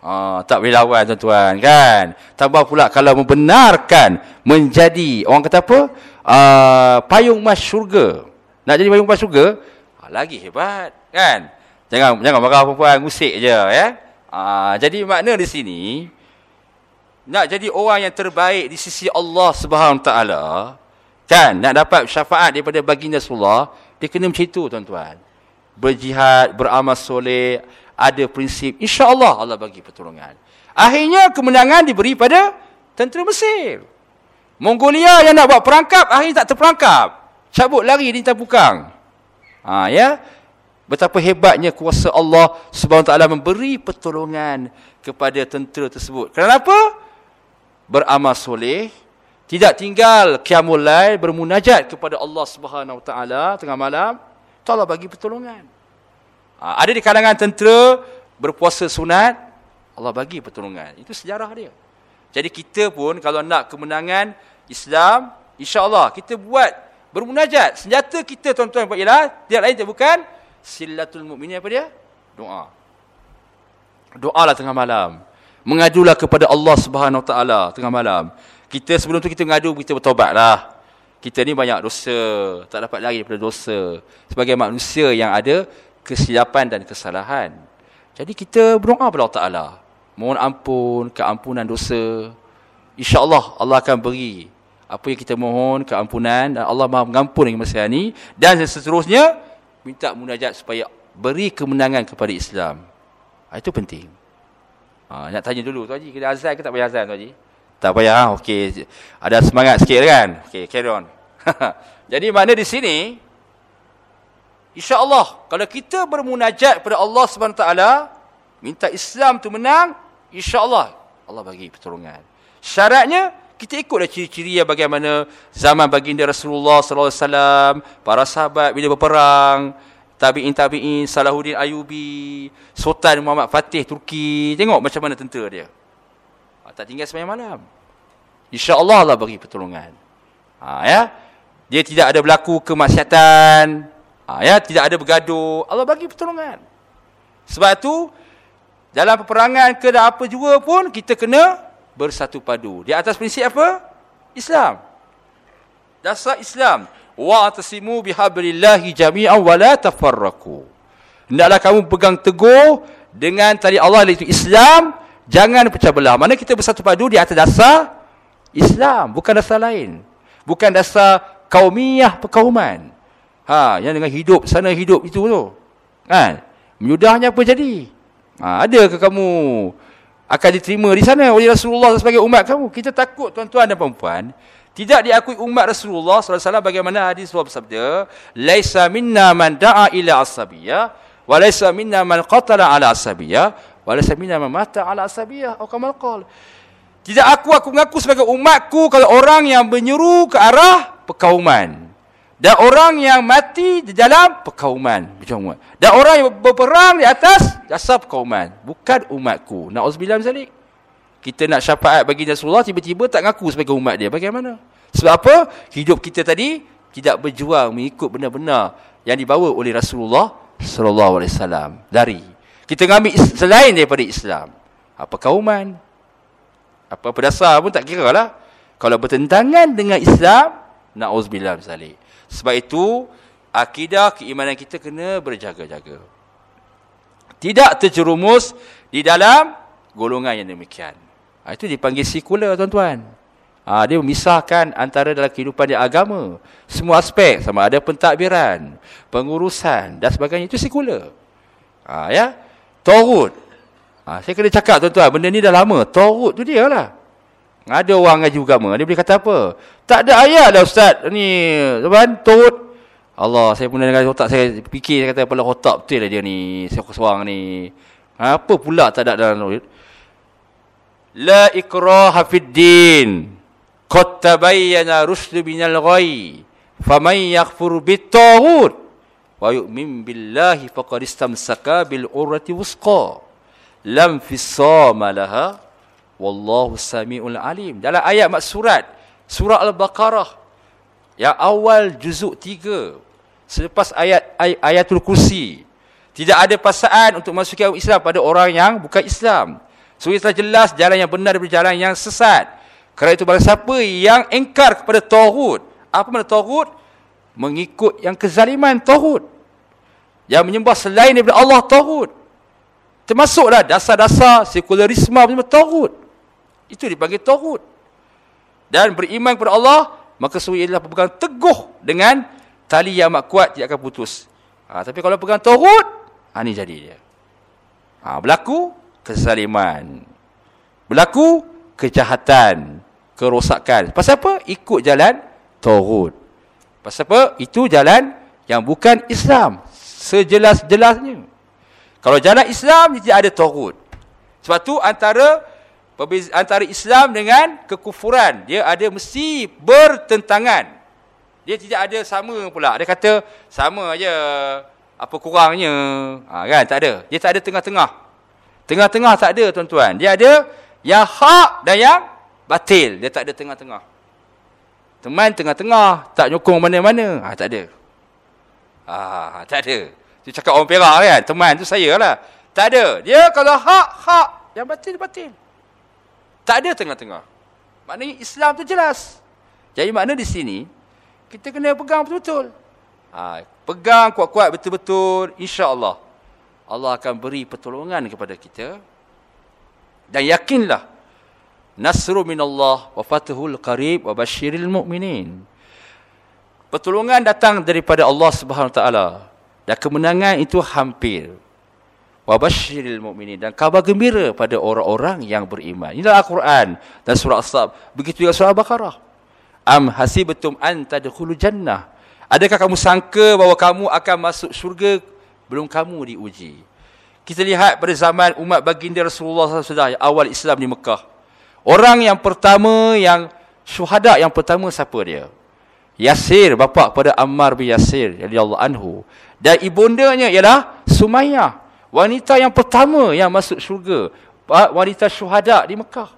A: Ha, tak boleh lawan tuan-tuan kan. Tambah pula kalau membenarkan menjadi orang kata apa? Uh, payung mas syurga. Nak jadi payung mas syurga? Ha, lagi hebat kan. Jangan jangan marah puan-puan ngusik je ya. Ha, jadi makna di sini nak jadi orang yang terbaik di sisi Allah Subhanahu taala kan? Nak dapat syafaat daripada baginda Rasulullah dia kena macam itu tuan-tuan. Berjihad beramal soleh ada prinsip insya-Allah Allah bagi pertolongan. Akhirnya kemenangan diberi pada tentera Mesir. Mongolia yang nak buat perangkap akhirnya tak terperangkap. Cabut lari di tabukang ha ya? Betapa hebatnya kuasa Allah Subhanahu taala memberi pertolongan kepada tentera tersebut. Kenapa beramal soleh, tidak tinggal qiyamul lail bermunajat kepada Allah Subhanahu Wa Taala tengah malam, Allah bagi pertolongan. Ha, ada di kalangan tentera berpuasa sunat, Allah bagi pertolongan. Itu sejarah dia. Jadi kita pun kalau nak kemenangan Islam, insya-Allah kita buat bermunajat. Senjata kita tuan-tuan ialah tiada lain tiada bukan silatul mukminin apa dia? Doa. Doalah tengah malam mengadulah kepada Allah Subhanahu Wa Taala tengah malam. Kita sebelum tu kita mengadu kita bertobatlah. Kita ni banyak dosa, tak dapat lari daripada dosa sebagai manusia yang ada kesilapan dan kesalahan. Jadi kita berdoa kepada Allah Taala, mohon ampun, keampunan dosa. Insya-Allah Allah akan beri apa yang kita mohon keampunan dan Allah Maha mengampun yang masa ini dan seterusnya minta munajat supaya beri kemenangan kepada Islam. Ha, itu penting. Ha, nak tanya dulu tu Haji, kita azan ke tak payah azan tu Haji? Tak payah, ha? okey. Ada semangat sikit kan? Okey, carry on. Jadi mana di sini, insya-Allah kalau kita bermunajat kepada Allah taala, minta Islam tu menang, insya-Allah Allah bagi pertolongan. Syaratnya kita ikutlah ciri-ciri yang bagaimana zaman baginda Rasulullah wasallam, para sahabat bila berperang, tabi'in tabi'in Salahuddin Ayubi Sultan Muhammad Fatih Turki. Tengok macam mana tentera dia. Ha, tak tinggal sembahyang malam. insya-Allah Allah bagi pertolongan. Ha, ya? Dia tidak ada berlaku kemaksiatan. Ha, ya? Tidak ada bergaduh. Allah bagi pertolongan. Sebab itu dalam peperangan ke apa juga pun kita kena bersatu padu. Di atas prinsip apa? Islam. Dasar Islam. Wa atasimu bihablillahi jami'an wa la tafarraqu. Hendaklah kamu pegang teguh dengan tali Allah iaitu Islam, jangan pecah belah. Mana kita bersatu padu di atas dasar Islam, bukan dasar lain. Bukan dasar kaumiyah perkauman. Ha, yang dengan hidup sana hidup itu tu. Kan? Menyudahnya apa jadi? Ha, adakah kamu akan diterima di sana oleh Rasulullah sebagai umat kamu? Kita takut tuan-tuan dan puan-puan, tidak diakui umat Rasulullah SAW bagaimana hadis bersabda, "Laisa minna man da'a ila asabiyah, wa laisa minna man qatala ala asabiyah, wa laisa minna man mata ala asabiyah." Atau kamal qala. Tidak aku aku mengaku sebagai umatku kalau orang yang menyeru ke arah perkauman. Dan orang yang mati di dalam perkauman. Dan orang yang berperang di atas dasar perkauman. Bukan umatku. Nauzubillah zalik kita nak syafaat bagi Rasulullah tiba-tiba tak ngaku sebagai umat dia. Bagaimana? Sebab apa? Hidup kita tadi tidak berjuang mengikut benar-benar yang dibawa oleh Rasulullah sallallahu alaihi wasallam. Dari. Kita ngambil selain daripada Islam. Apa kauman? Apa-apa dasar pun tak kira lah. Kalau bertentangan dengan Islam nauzubillah min zalik. Sebab itu akidah keimanan kita kena berjaga-jaga. Tidak terjerumus di dalam golongan yang demikian. Ha, itu dipanggil sekular tuan-tuan. Ha, dia memisahkan antara dalam kehidupan dia agama. Semua aspek sama ada pentadbiran, pengurusan dan sebagainya. Itu sekular. Ha, ya? Torut. Ha, saya kena cakap tuan-tuan, benda ni dah lama. Torut tu dia lah. Ada orang ngaji agama, dia boleh kata apa? Tak ada ayat dah ustaz. Ni, tuan, turut. Allah, saya pun dengan otak saya fikir, saya kata, apalah otak betul lah dia ni, seorang ni. Ha, apa pula tak ada dalam turut? La ikraha fid din. Qad tabayyana rusdu minal ghayy. Faman yaghfur bit-taghut wa yu'min billahi faqad istamsaka bil urwati wusqa. Lam fisama laha Wallahu sami'ul alim. Dalam ayat mak surat. Surah Al-Baqarah. Yang awal juzuk tiga. Selepas ayat ay, ayatul kursi. Tidak ada pasaan untuk masuk ke Islam pada orang yang bukan Islam. So telah jelas jalan yang benar daripada jalan yang sesat. Kerana itu barang siapa yang engkar kepada Tauhud. Apa mana Tauhud? Mengikut yang kezaliman Tauhud. Yang menyembah selain daripada Allah Tauhud. Termasuklah dasar-dasar sekularisme menyembah Tauhud. Itu dipanggil tauhid. Dan beriman kepada Allah, maka suri adalah pegang teguh dengan tali yang amat kuat tidak akan putus. Ha, tapi kalau pegang tauhid, ha, ini jadi dia. Ha, berlaku kezaliman. Berlaku kejahatan, kerosakan. Pasal apa? Ikut jalan tauhid. Pasal apa? Itu jalan yang bukan Islam. Sejelas-jelasnya. Kalau jalan Islam, tidak ada tauhid. Sebab tu antara antara Islam dengan kekufuran dia ada mesti bertentangan dia tidak ada sama pula dia kata sama aja apa kurangnya ha, kan tak ada dia tak ada tengah-tengah tengah-tengah tak ada tuan-tuan. Dia ada yang hak dan yang batil. Dia tak ada tengah-tengah. Teman tengah-tengah tak nyokong mana-mana. Ha, tak ada. Ha, tak ada. Dia cakap orang perak kan teman tu saya lah. Tak ada. Dia kalau hak hak yang batil batil. Tak ada tengah-tengah. Maknanya Islam tu jelas. Jadi makna di sini, kita kena pegang betul-betul. Ha, pegang kuat-kuat betul-betul, insya-Allah. Allah akan beri pertolongan kepada kita. Dan yakinlah nasru minallah wa fatuhul qarib wa basyiril mu'minin. Pertolongan datang daripada Allah Subhanahu wa taala dan kemenangan itu hampir wa basyiril mu'minin dan kabar gembira pada orang-orang yang beriman. Inilah Al-Quran dan surah As-Sab. Begitu juga surah Al-Baqarah. Am hasibatum an tadkhulul jannah? Adakah kamu sangka bahawa kamu akan masuk syurga belum kamu diuji? Kita lihat pada zaman umat baginda Rasulullah SAW awal Islam di Mekah. Orang yang pertama yang syuhada yang pertama siapa dia? Yasir, bapa kepada Ammar bin Yasir radhiyallahu anhu. Dan ibundanya ialah Sumayyah wanita yang pertama yang masuk syurga wanita syuhada di Mekah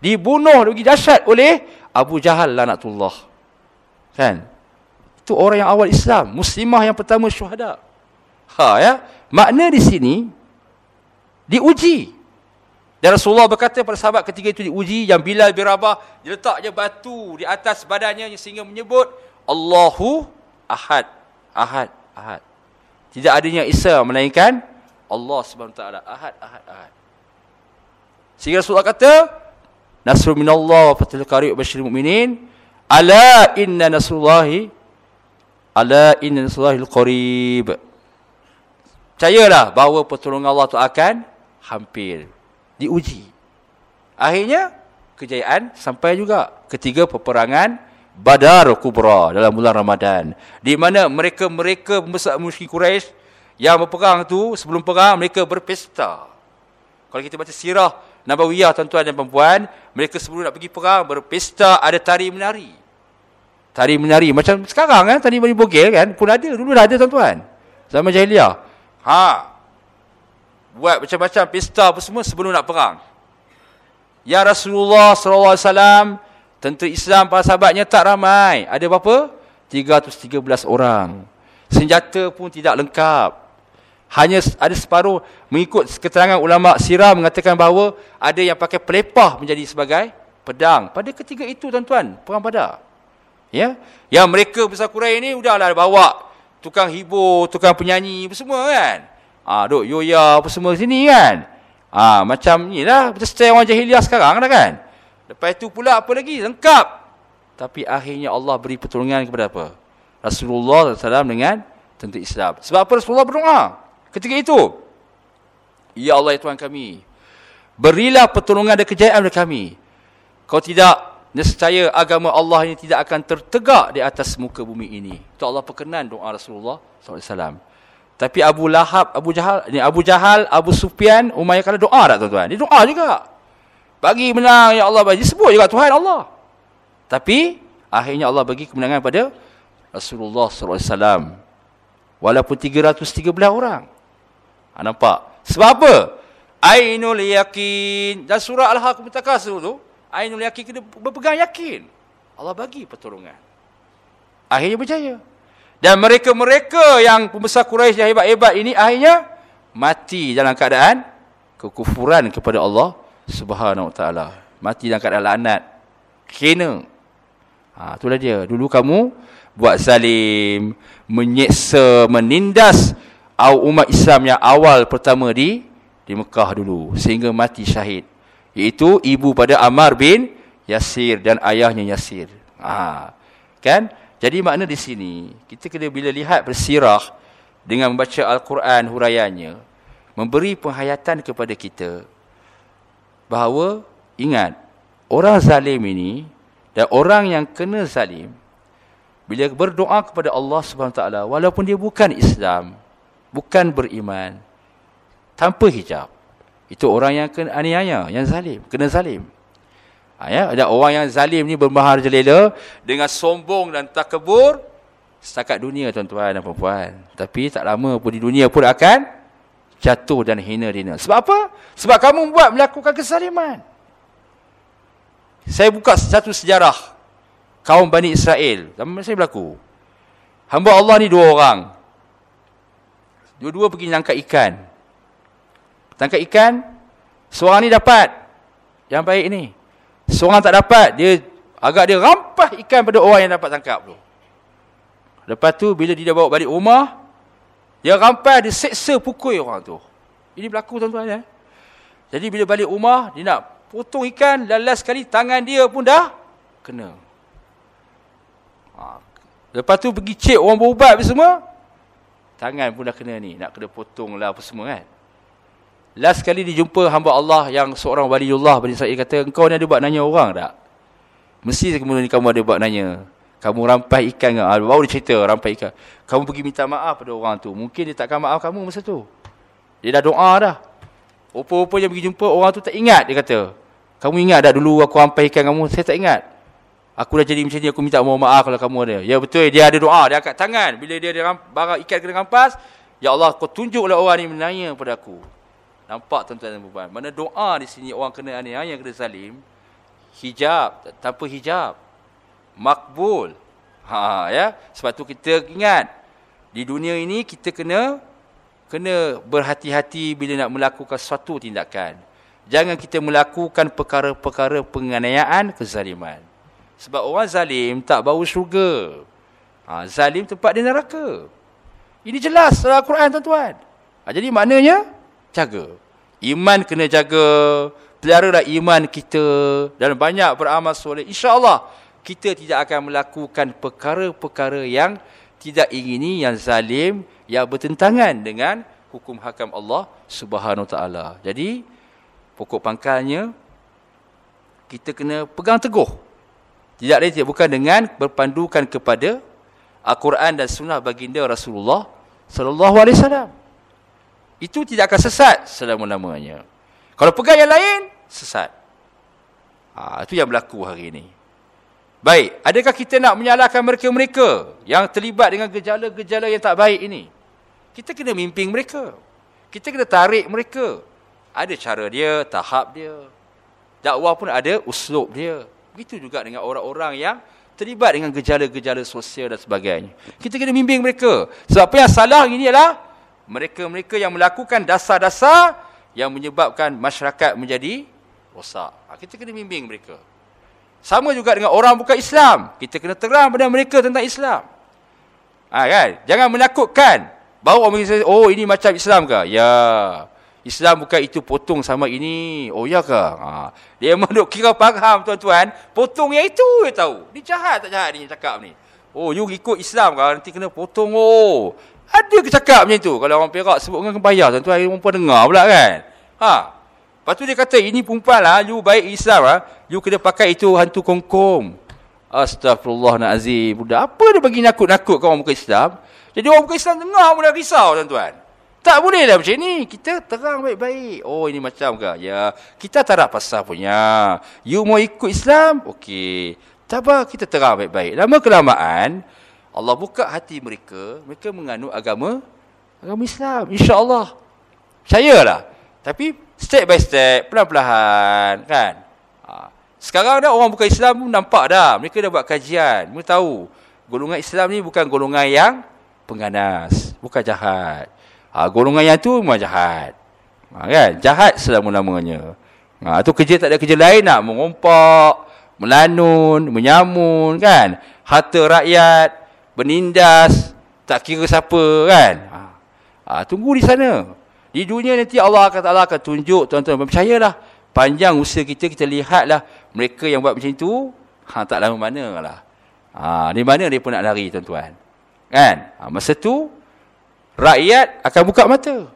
A: dibunuh lagi dahsyat oleh Abu Jahal lanatullah kan itu orang yang awal Islam muslimah yang pertama syuhada ha ya makna di sini Diuji. Dan Rasulullah berkata pada sahabat ketiga itu diuji yang Bilal bin Rabah je batu di atas badannya sehingga menyebut Allahu Ahad. Ahad, Ahad. Tidak adanya Isa melainkan Allah Subhanahu taala. Ahad, Ahad, Ahad. Sehingga Rasulullah kata Nasrul minallah wa fathul qarib basyiril mu'minin ala inna nasrullahi ala inna nasrullahil qarib. Percayalah bahawa pertolongan Allah itu akan hampir diuji. Akhirnya kejayaan sampai juga ketiga peperangan Badar Kubra dalam bulan Ramadan. Di mana mereka-mereka pembesar musyrik Quraisy yang berperang tu sebelum perang mereka berpesta. Kalau kita baca sirah Nabawiyah tuan-tuan dan puan mereka sebelum nak pergi perang berpesta ada tari menari. Tari menari macam sekarang kan tari menari bogel kan pun ada dulu dah ada tuan-tuan. Zaman jahiliah. Ha, buat macam-macam pesta apa semua sebelum nak perang. Ya Rasulullah sallallahu alaihi wasallam, tentera Islam para sahabatnya tak ramai. Ada berapa? 313 orang. Senjata pun tidak lengkap. Hanya ada separuh mengikut keterangan ulama sirah mengatakan bahawa ada yang pakai pelepah menjadi sebagai pedang. Pada ketika itu tuan-tuan, perang pada. Ya. Yang mereka besar Quraisy ini udahlah bawa tukang hibur, tukang penyanyi semua kan. Ah, duk yoya apa semua sini kan. Ah, macam ni lah. Macam style orang jahiliah sekarang dah kan. Lepas itu pula apa lagi? Lengkap. Tapi akhirnya Allah beri pertolongan kepada apa? Rasulullah SAW dengan tentu Islam. Sebab apa Rasulullah berdoa? Ketika itu. Ya Allah ya Tuhan kami. Berilah pertolongan dan kejayaan kepada kami. Kalau tidak, nescaya agama Allah ini tidak akan tertegak di atas muka bumi ini. Itu Allah perkenan doa Rasulullah SAW. Tapi Abu Lahab, Abu Jahal, ni Abu Jahal, Abu Sufyan, Umayyah kala doa tak tuan-tuan? Dia doa juga. Bagi menang ya Allah bagi sebut juga Tuhan Allah. Tapi akhirnya Allah bagi kemenangan pada Rasulullah wasallam. Walaupun 313 orang. Ha, nampak? Sebab apa? Ainul yakin. Dan surah Al-Haqqah Mutakasir tu, Ainul yakin kena berpegang yakin. Allah bagi pertolongan. Akhirnya berjaya. Dan mereka-mereka yang pembesar Quraisy yang hebat-hebat ini akhirnya mati dalam keadaan kekufuran kepada Allah Subhanahu Wa Taala. Mati dalam keadaan laknat. Kena. Ha, itulah dia. Dulu kamu buat zalim, menyeksa, menindas umat Islam yang awal pertama di di Mekah dulu sehingga mati syahid. Iaitu ibu pada Ammar bin Yasir dan ayahnya Yasir. Ha, kan? Jadi makna di sini, kita kena bila lihat bersirah dengan membaca Al-Quran huraiannya, memberi penghayatan kepada kita bahawa ingat, orang zalim ini dan orang yang kena zalim, bila berdoa kepada Allah SWT, walaupun dia bukan Islam, bukan beriman, tanpa hijab, itu orang yang kena aniaya, yang zalim, kena zalim. Ha, ya? Ada orang yang zalim ni berbahar jelela dengan sombong dan takabur setakat dunia tuan-tuan dan puan Tapi tak lama pun di dunia pun akan jatuh dan hina dina. Sebab apa? Sebab kamu buat melakukan kezaliman. Saya buka satu sejarah kaum Bani Israel. Saya berlaku. Hamba Allah ni dua orang. Dua-dua pergi nangkap ikan. Tangkap ikan, seorang ni dapat. Yang baik ni. Seorang tak dapat, dia agak dia rampas ikan pada orang yang dapat tangkap tu. Lepas tu bila dia bawa balik rumah, dia rampas, dia seksa pukul orang tu. Ini berlaku tuan-tuan ya. Jadi bila balik rumah, dia nak potong ikan, lalas sekali tangan dia pun dah kena. Ha. Lepas tu pergi cek orang berubat semua, tangan pun dah kena ni, nak kena potong lah apa semua kan. Last kali dijumpa hamba Allah yang seorang waliullah Bani Israel kata, engkau ni ada buat nanya orang tak? Mesti kemudian kamu ada buat nanya. Kamu rampai ikan ke? Ah, baru dia cerita rampai ikan. Kamu pergi minta maaf pada orang tu. Mungkin dia takkan maaf kamu masa tu. Dia dah doa dah. Rupa-rupanya pergi jumpa orang tu tak ingat dia kata. Kamu ingat tak dulu aku rampai ikan kamu? Saya tak ingat. Aku dah jadi macam ni aku minta maaf kalau kamu ada. Ya betul dia ada doa. Dia angkat tangan. Bila dia ada barang ikan kena rampas. Ya Allah kau tunjuklah orang ni menanya pada aku. Nampak tuan-tuan dan puan Mana doa di sini orang kena aniaya, kena zalim. Hijab, tanpa hijab. Makbul. Ha, ya. Sebab tu kita ingat. Di dunia ini kita kena kena berhati-hati bila nak melakukan suatu tindakan. Jangan kita melakukan perkara-perkara penganiayaan kezaliman. Sebab orang zalim tak bau syurga. Ha, zalim tempat di neraka. Ini jelas dalam Al-Quran tuan-tuan. Ha, jadi maknanya, jaga. Iman kena jaga. Pelaralah iman kita. Dan banyak beramal soleh. InsyaAllah, kita tidak akan melakukan perkara-perkara yang tidak ingini, yang zalim, yang bertentangan dengan hukum hakam Allah Subhanahu taala. Jadi pokok pangkalnya kita kena pegang teguh. Tidak lain tidak bukan dengan berpandukan kepada Al-Quran dan sunnah baginda Rasulullah sallallahu alaihi wasallam. Itu tidak akan sesat selama-lamanya. Kalau pegang yang lain, sesat. Ha, itu yang berlaku hari ini. Baik, adakah kita nak menyalahkan mereka-mereka yang terlibat dengan gejala-gejala yang tak baik ini? Kita kena mimpin mereka. Kita kena tarik mereka. Ada cara dia, tahap dia. Dakwah pun ada uslub dia. Begitu juga dengan orang-orang yang terlibat dengan gejala-gejala sosial dan sebagainya. Kita kena mimpin mereka. Sebab apa yang salah ini adalah mereka-mereka yang melakukan dasar-dasar yang menyebabkan masyarakat menjadi rosak. Ha, kita kena mimpin mereka. Sama juga dengan orang bukan Islam. Kita kena terang pada mereka tentang Islam. Ha, kan? Jangan menakutkan. Baru orang Islam, oh ini macam Islam ke? Ya. Islam bukan itu potong sama ini. Oh ya ke? Ha. Dia memang duk kira faham tuan-tuan. Potong yang itu dia tahu. Dia jahat tak jahat ni cakap ni. Oh you ikut Islam ke? Nanti kena potong. Oh. Ada ke cakap macam tu? Kalau orang perak sebut dengan bayar tuan-tuan. Orang pun dengar pula kan? Ha. Lepas tu dia kata ini perempuan lah. You baik Islam lah. You kena pakai itu hantu kongkong. Astagfirullahaladzim. Budak apa dia bagi nakut-nakut kau orang muka Islam? Jadi orang bukan Islam dengar pun dah risau tuan-tuan. Tak boleh lah macam ni. Kita terang baik-baik. Oh ini macam ke? Ya. Kita tak nak pasal punya. You mau ikut Islam? Okey. Tak apa. Kita terang baik-baik. Lama kelamaan. Allah buka hati mereka. Mereka menganut agama. Agama Islam. InsyaAllah. Percayalah. Tapi step by step. Pelan-pelan. Kan? Ha. Sekarang dah orang bukan Islam pun nampak dah. Mereka dah buat kajian. Mereka tahu. Golongan Islam ni bukan golongan yang pengganas, bukan jahat. Ha, golongan yang tu memang jahat. Ha, kan? Jahat selama-lamanya. Ha, tu kerja tak ada kerja lain nak mengompak, melanun, menyamun, kan? Harta rakyat, bernindas, tak kira siapa, kan? Ha, ha, tunggu di sana. Di dunia nanti Allah akan, Allah akan tunjuk, tuan-tuan, percayalah. Panjang usaha kita, kita lihatlah mereka yang buat macam itu, ha, tak lama mana lah. Ha, di mana dia pun nak lari, tuan-tuan. Kan? Ha, masa tu rakyat akan buka mata.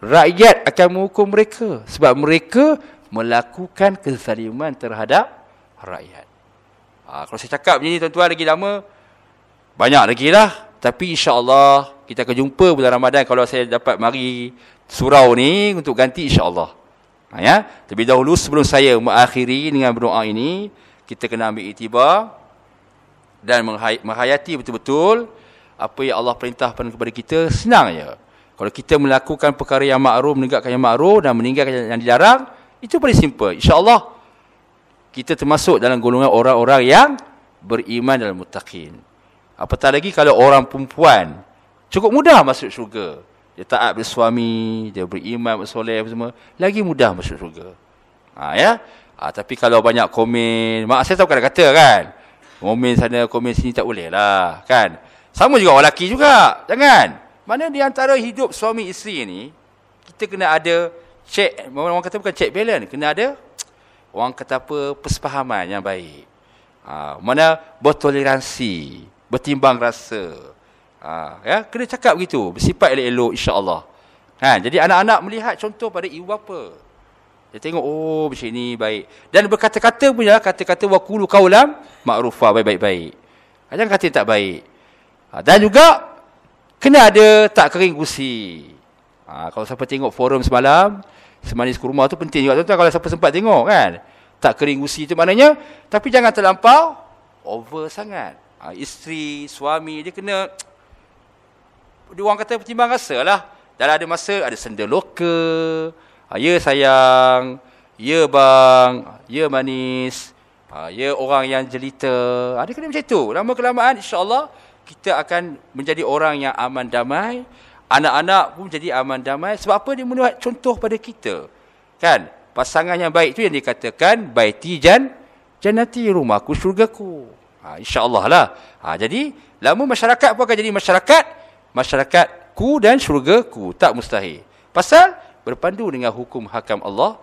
A: Rakyat akan menghukum mereka sebab mereka melakukan kezaliman terhadap rakyat. Ha, kalau saya cakap macam ni tuan-tuan lagi lama banyak lagi lah. Tapi insya-Allah kita akan jumpa bulan Ramadan kalau saya dapat mari surau ni untuk ganti insya-Allah. Ha, ya. Tapi dahulu sebelum saya mengakhiri dengan berdoa ini, kita kena ambil itibar dan menghayati betul-betul apa yang Allah perintahkan kepada kita senang je. Kalau kita melakukan perkara yang makruh, menegakkan yang makruh dan meninggalkan yang dilarang, itu paling simple. Insya-Allah kita termasuk dalam golongan orang-orang yang beriman dalam muttaqin. Apatah lagi kalau orang perempuan cukup mudah masuk syurga. Dia taat bersuami, dia beriman bersoleh semua, lagi mudah masuk syurga. Ha, ya? Ha, tapi kalau banyak komen, mak saya tahu kata-kata kan. Komen sana, komen sini tak boleh lah. Kan? Sama juga orang lelaki juga. Jangan. Mana di antara hidup suami isteri ni, kita kena ada check, orang kata bukan check balance, kena ada orang kata apa, persepahaman yang baik. Ha, mana bertoleransi, bertimbang rasa. Ha, ya, kena cakap begitu, bersifat elok-elok insya-Allah. Ha, jadi anak-anak melihat contoh pada ibu bapa. Dia tengok oh macam ni baik. Dan berkata-kata punya kata-kata waqulu qaulam ma'rufa baik-baik. Jangan kata tak baik. Ha, dan juga kena ada tak kering gusi. Ha, kalau siapa tengok forum semalam, semanis kurma tu penting juga tuan-tuan kalau siapa sempat tengok kan. Tak kering gusi tu maknanya, tapi jangan terlampau over sangat. Ha, isteri, suami dia kena dia orang kata pertimbang rasa lah. Dalam ada masa ada senda loka. Ha, ya sayang, ya bang, ya manis. Ha, ya orang yang jelita. Ha, dia kena macam tu. Lama kelamaan insya-Allah kita akan menjadi orang yang aman damai, Anak-anak pun jadi aman damai. Sebab apa dia membuat contoh pada kita? Kan? Pasangan yang baik itu yang dikatakan baiti jan jannati rumahku syurgaku. Ha, InsyaAllah lah. Ha, jadi, lama masyarakat pun akan jadi masyarakat. Masyarakatku dan syurgaku. Tak mustahil. Pasal berpandu dengan hukum hakam Allah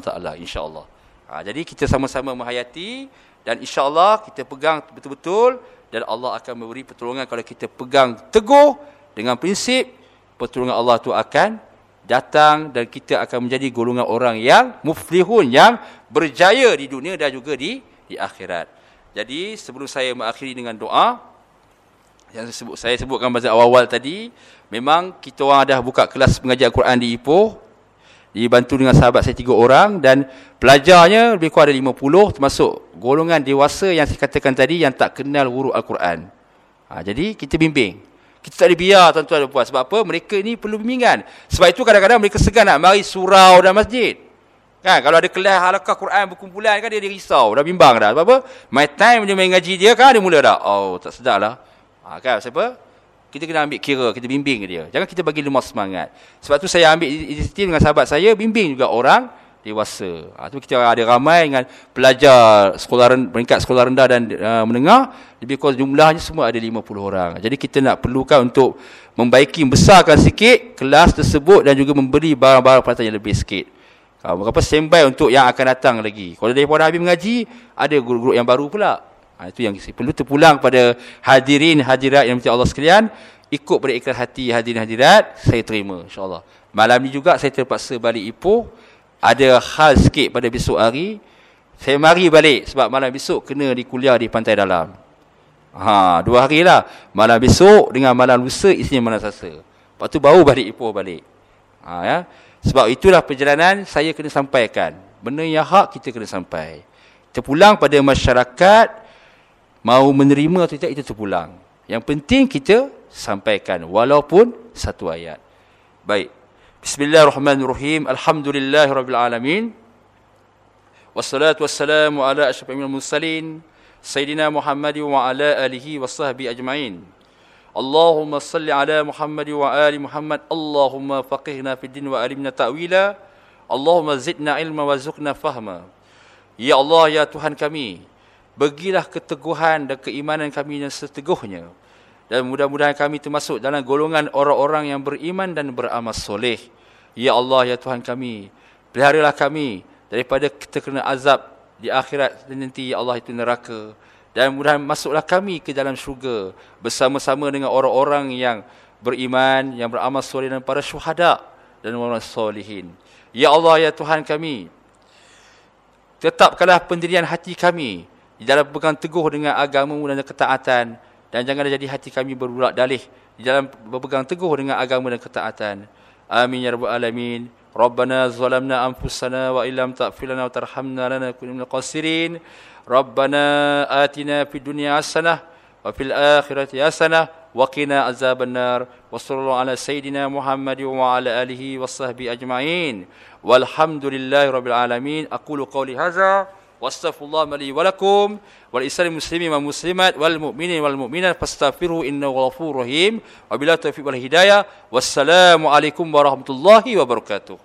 A: ta'ala. InsyaAllah. Ha, jadi, kita sama-sama menghayati. Dan insyaAllah kita pegang betul-betul. Dan Allah akan memberi pertolongan kalau kita pegang teguh dengan prinsip pertolongan Allah itu akan datang dan kita akan menjadi golongan orang yang muflihun yang berjaya di dunia dan juga di di akhirat. Jadi sebelum saya mengakhiri dengan doa yang saya, sebut, saya sebutkan pada awal-awal tadi, memang kita orang dah buka kelas pengajian Al-Quran di Ipoh dibantu dengan sahabat saya tiga orang dan pelajarnya lebih kurang ada lima puluh termasuk golongan dewasa yang saya katakan tadi yang tak kenal huruf Al-Quran. Ha, jadi kita bimbing. Kita tak boleh biar tuan-tuan dan puan. Sebab apa? Mereka ni perlu bimbingan. Sebab itu kadang-kadang mereka segan nak mari surau dan masjid. Kan? Kalau ada kelas halakah Quran berkumpulan kan dia, dia risau. Dah bimbang dah. Sebab apa? My time dia main ngaji dia kan dia mula dah. Oh tak sedar lah. Ha, kan? Siapa? Kita kena ambil kira. Kita bimbing dia. Jangan kita bagi lemah semangat. Sebab tu saya ambil inisiatif dengan sahabat saya. Bimbing juga orang dewasa. Ha, tu kita ada ramai dengan pelajar sekolah rendah, peringkat sekolah rendah dan uh, menengah. Lebih kurang jumlahnya semua ada 50 orang. Jadi kita nak perlukan untuk membaiki, membesarkan sikit kelas tersebut dan juga memberi barang-barang peralatan yang lebih sikit. Berapa standby untuk yang akan datang lagi. Kalau daripada habis mengaji, ada guru-guru yang baru pula. Ha, itu yang perlu terpulang pada hadirin hadirat yang mesti Allah sekalian. Ikut pada ikhlas hati hadirin hadirat, saya terima insyaAllah. Malam ni juga saya terpaksa balik Ipoh ada hal sikit pada besok hari saya mari balik sebab malam besok kena di kuliah di pantai dalam ha dua hari lah malam besok dengan malam lusa isinya malam sasa lepas tu baru balik Ipoh balik ha ya sebab itulah perjalanan saya kena sampaikan. Benda yang hak kita kena sampai. Terpulang pada masyarakat, mau menerima atau tidak, itu terpulang. Yang penting kita sampaikan, walaupun satu ayat. Baik. Bismillahirrahmanirrahim. Alhamdulillahirrahmanirrahim. Wassalatu wassalamu ala asyafi'il mursalin. Sayyidina Muhammad wa ala alihi wa sahbihi ajma'in. Allahumma salli ala Muhammad wa ali Muhammad. Allahumma faqihna fid din wa alimna ta'wila. Allahumma zidna ilma wa وزقنا fahma. Ya Allah, Ya Tuhan kami begilah keteguhan dan keimanan kami yang seteguhnya Dan mudah-mudahan kami termasuk dalam golongan orang-orang yang beriman dan beramal soleh Ya Allah, Ya Tuhan kami Peliharalah kami daripada kita kena azab di akhirat nanti Ya Allah itu neraka dan mudah masuklah kami ke dalam syurga bersama-sama dengan orang-orang yang beriman yang beramal soleh dan para syuhada dan orang solehin ya Allah ya Tuhan kami tetapkanlah pendirian hati kami di dalam pegang teguh dengan agama dan ketaatan. Dan janganlah jadi hati kami berulak dalih di dalam berpegang teguh dengan agama dan ketaatan. Amin ya rabbal alamin. Rabbana zalamna anfusana wa illam taghfir lana wa tarhamna lanakunanna minal khasirin. Rabbana atina fid dunya hasanah wa fil akhirati hasanah wa qina azabannar wa sallallahu ala sayidina Muhammad wa ala alihi wa sahbihi ajmain walhamdulillahi rabbil alamin aqulu qawli hadza wastaghfirullaha li wa lakum wa lisal muslimin wa muslimat wal mu'minin wal mu'minat fastaghfiruhu innahu ghafurur rahim wa bila taufiq wal hidayah wassalamu alaikum warahmatullahi wabarakatuh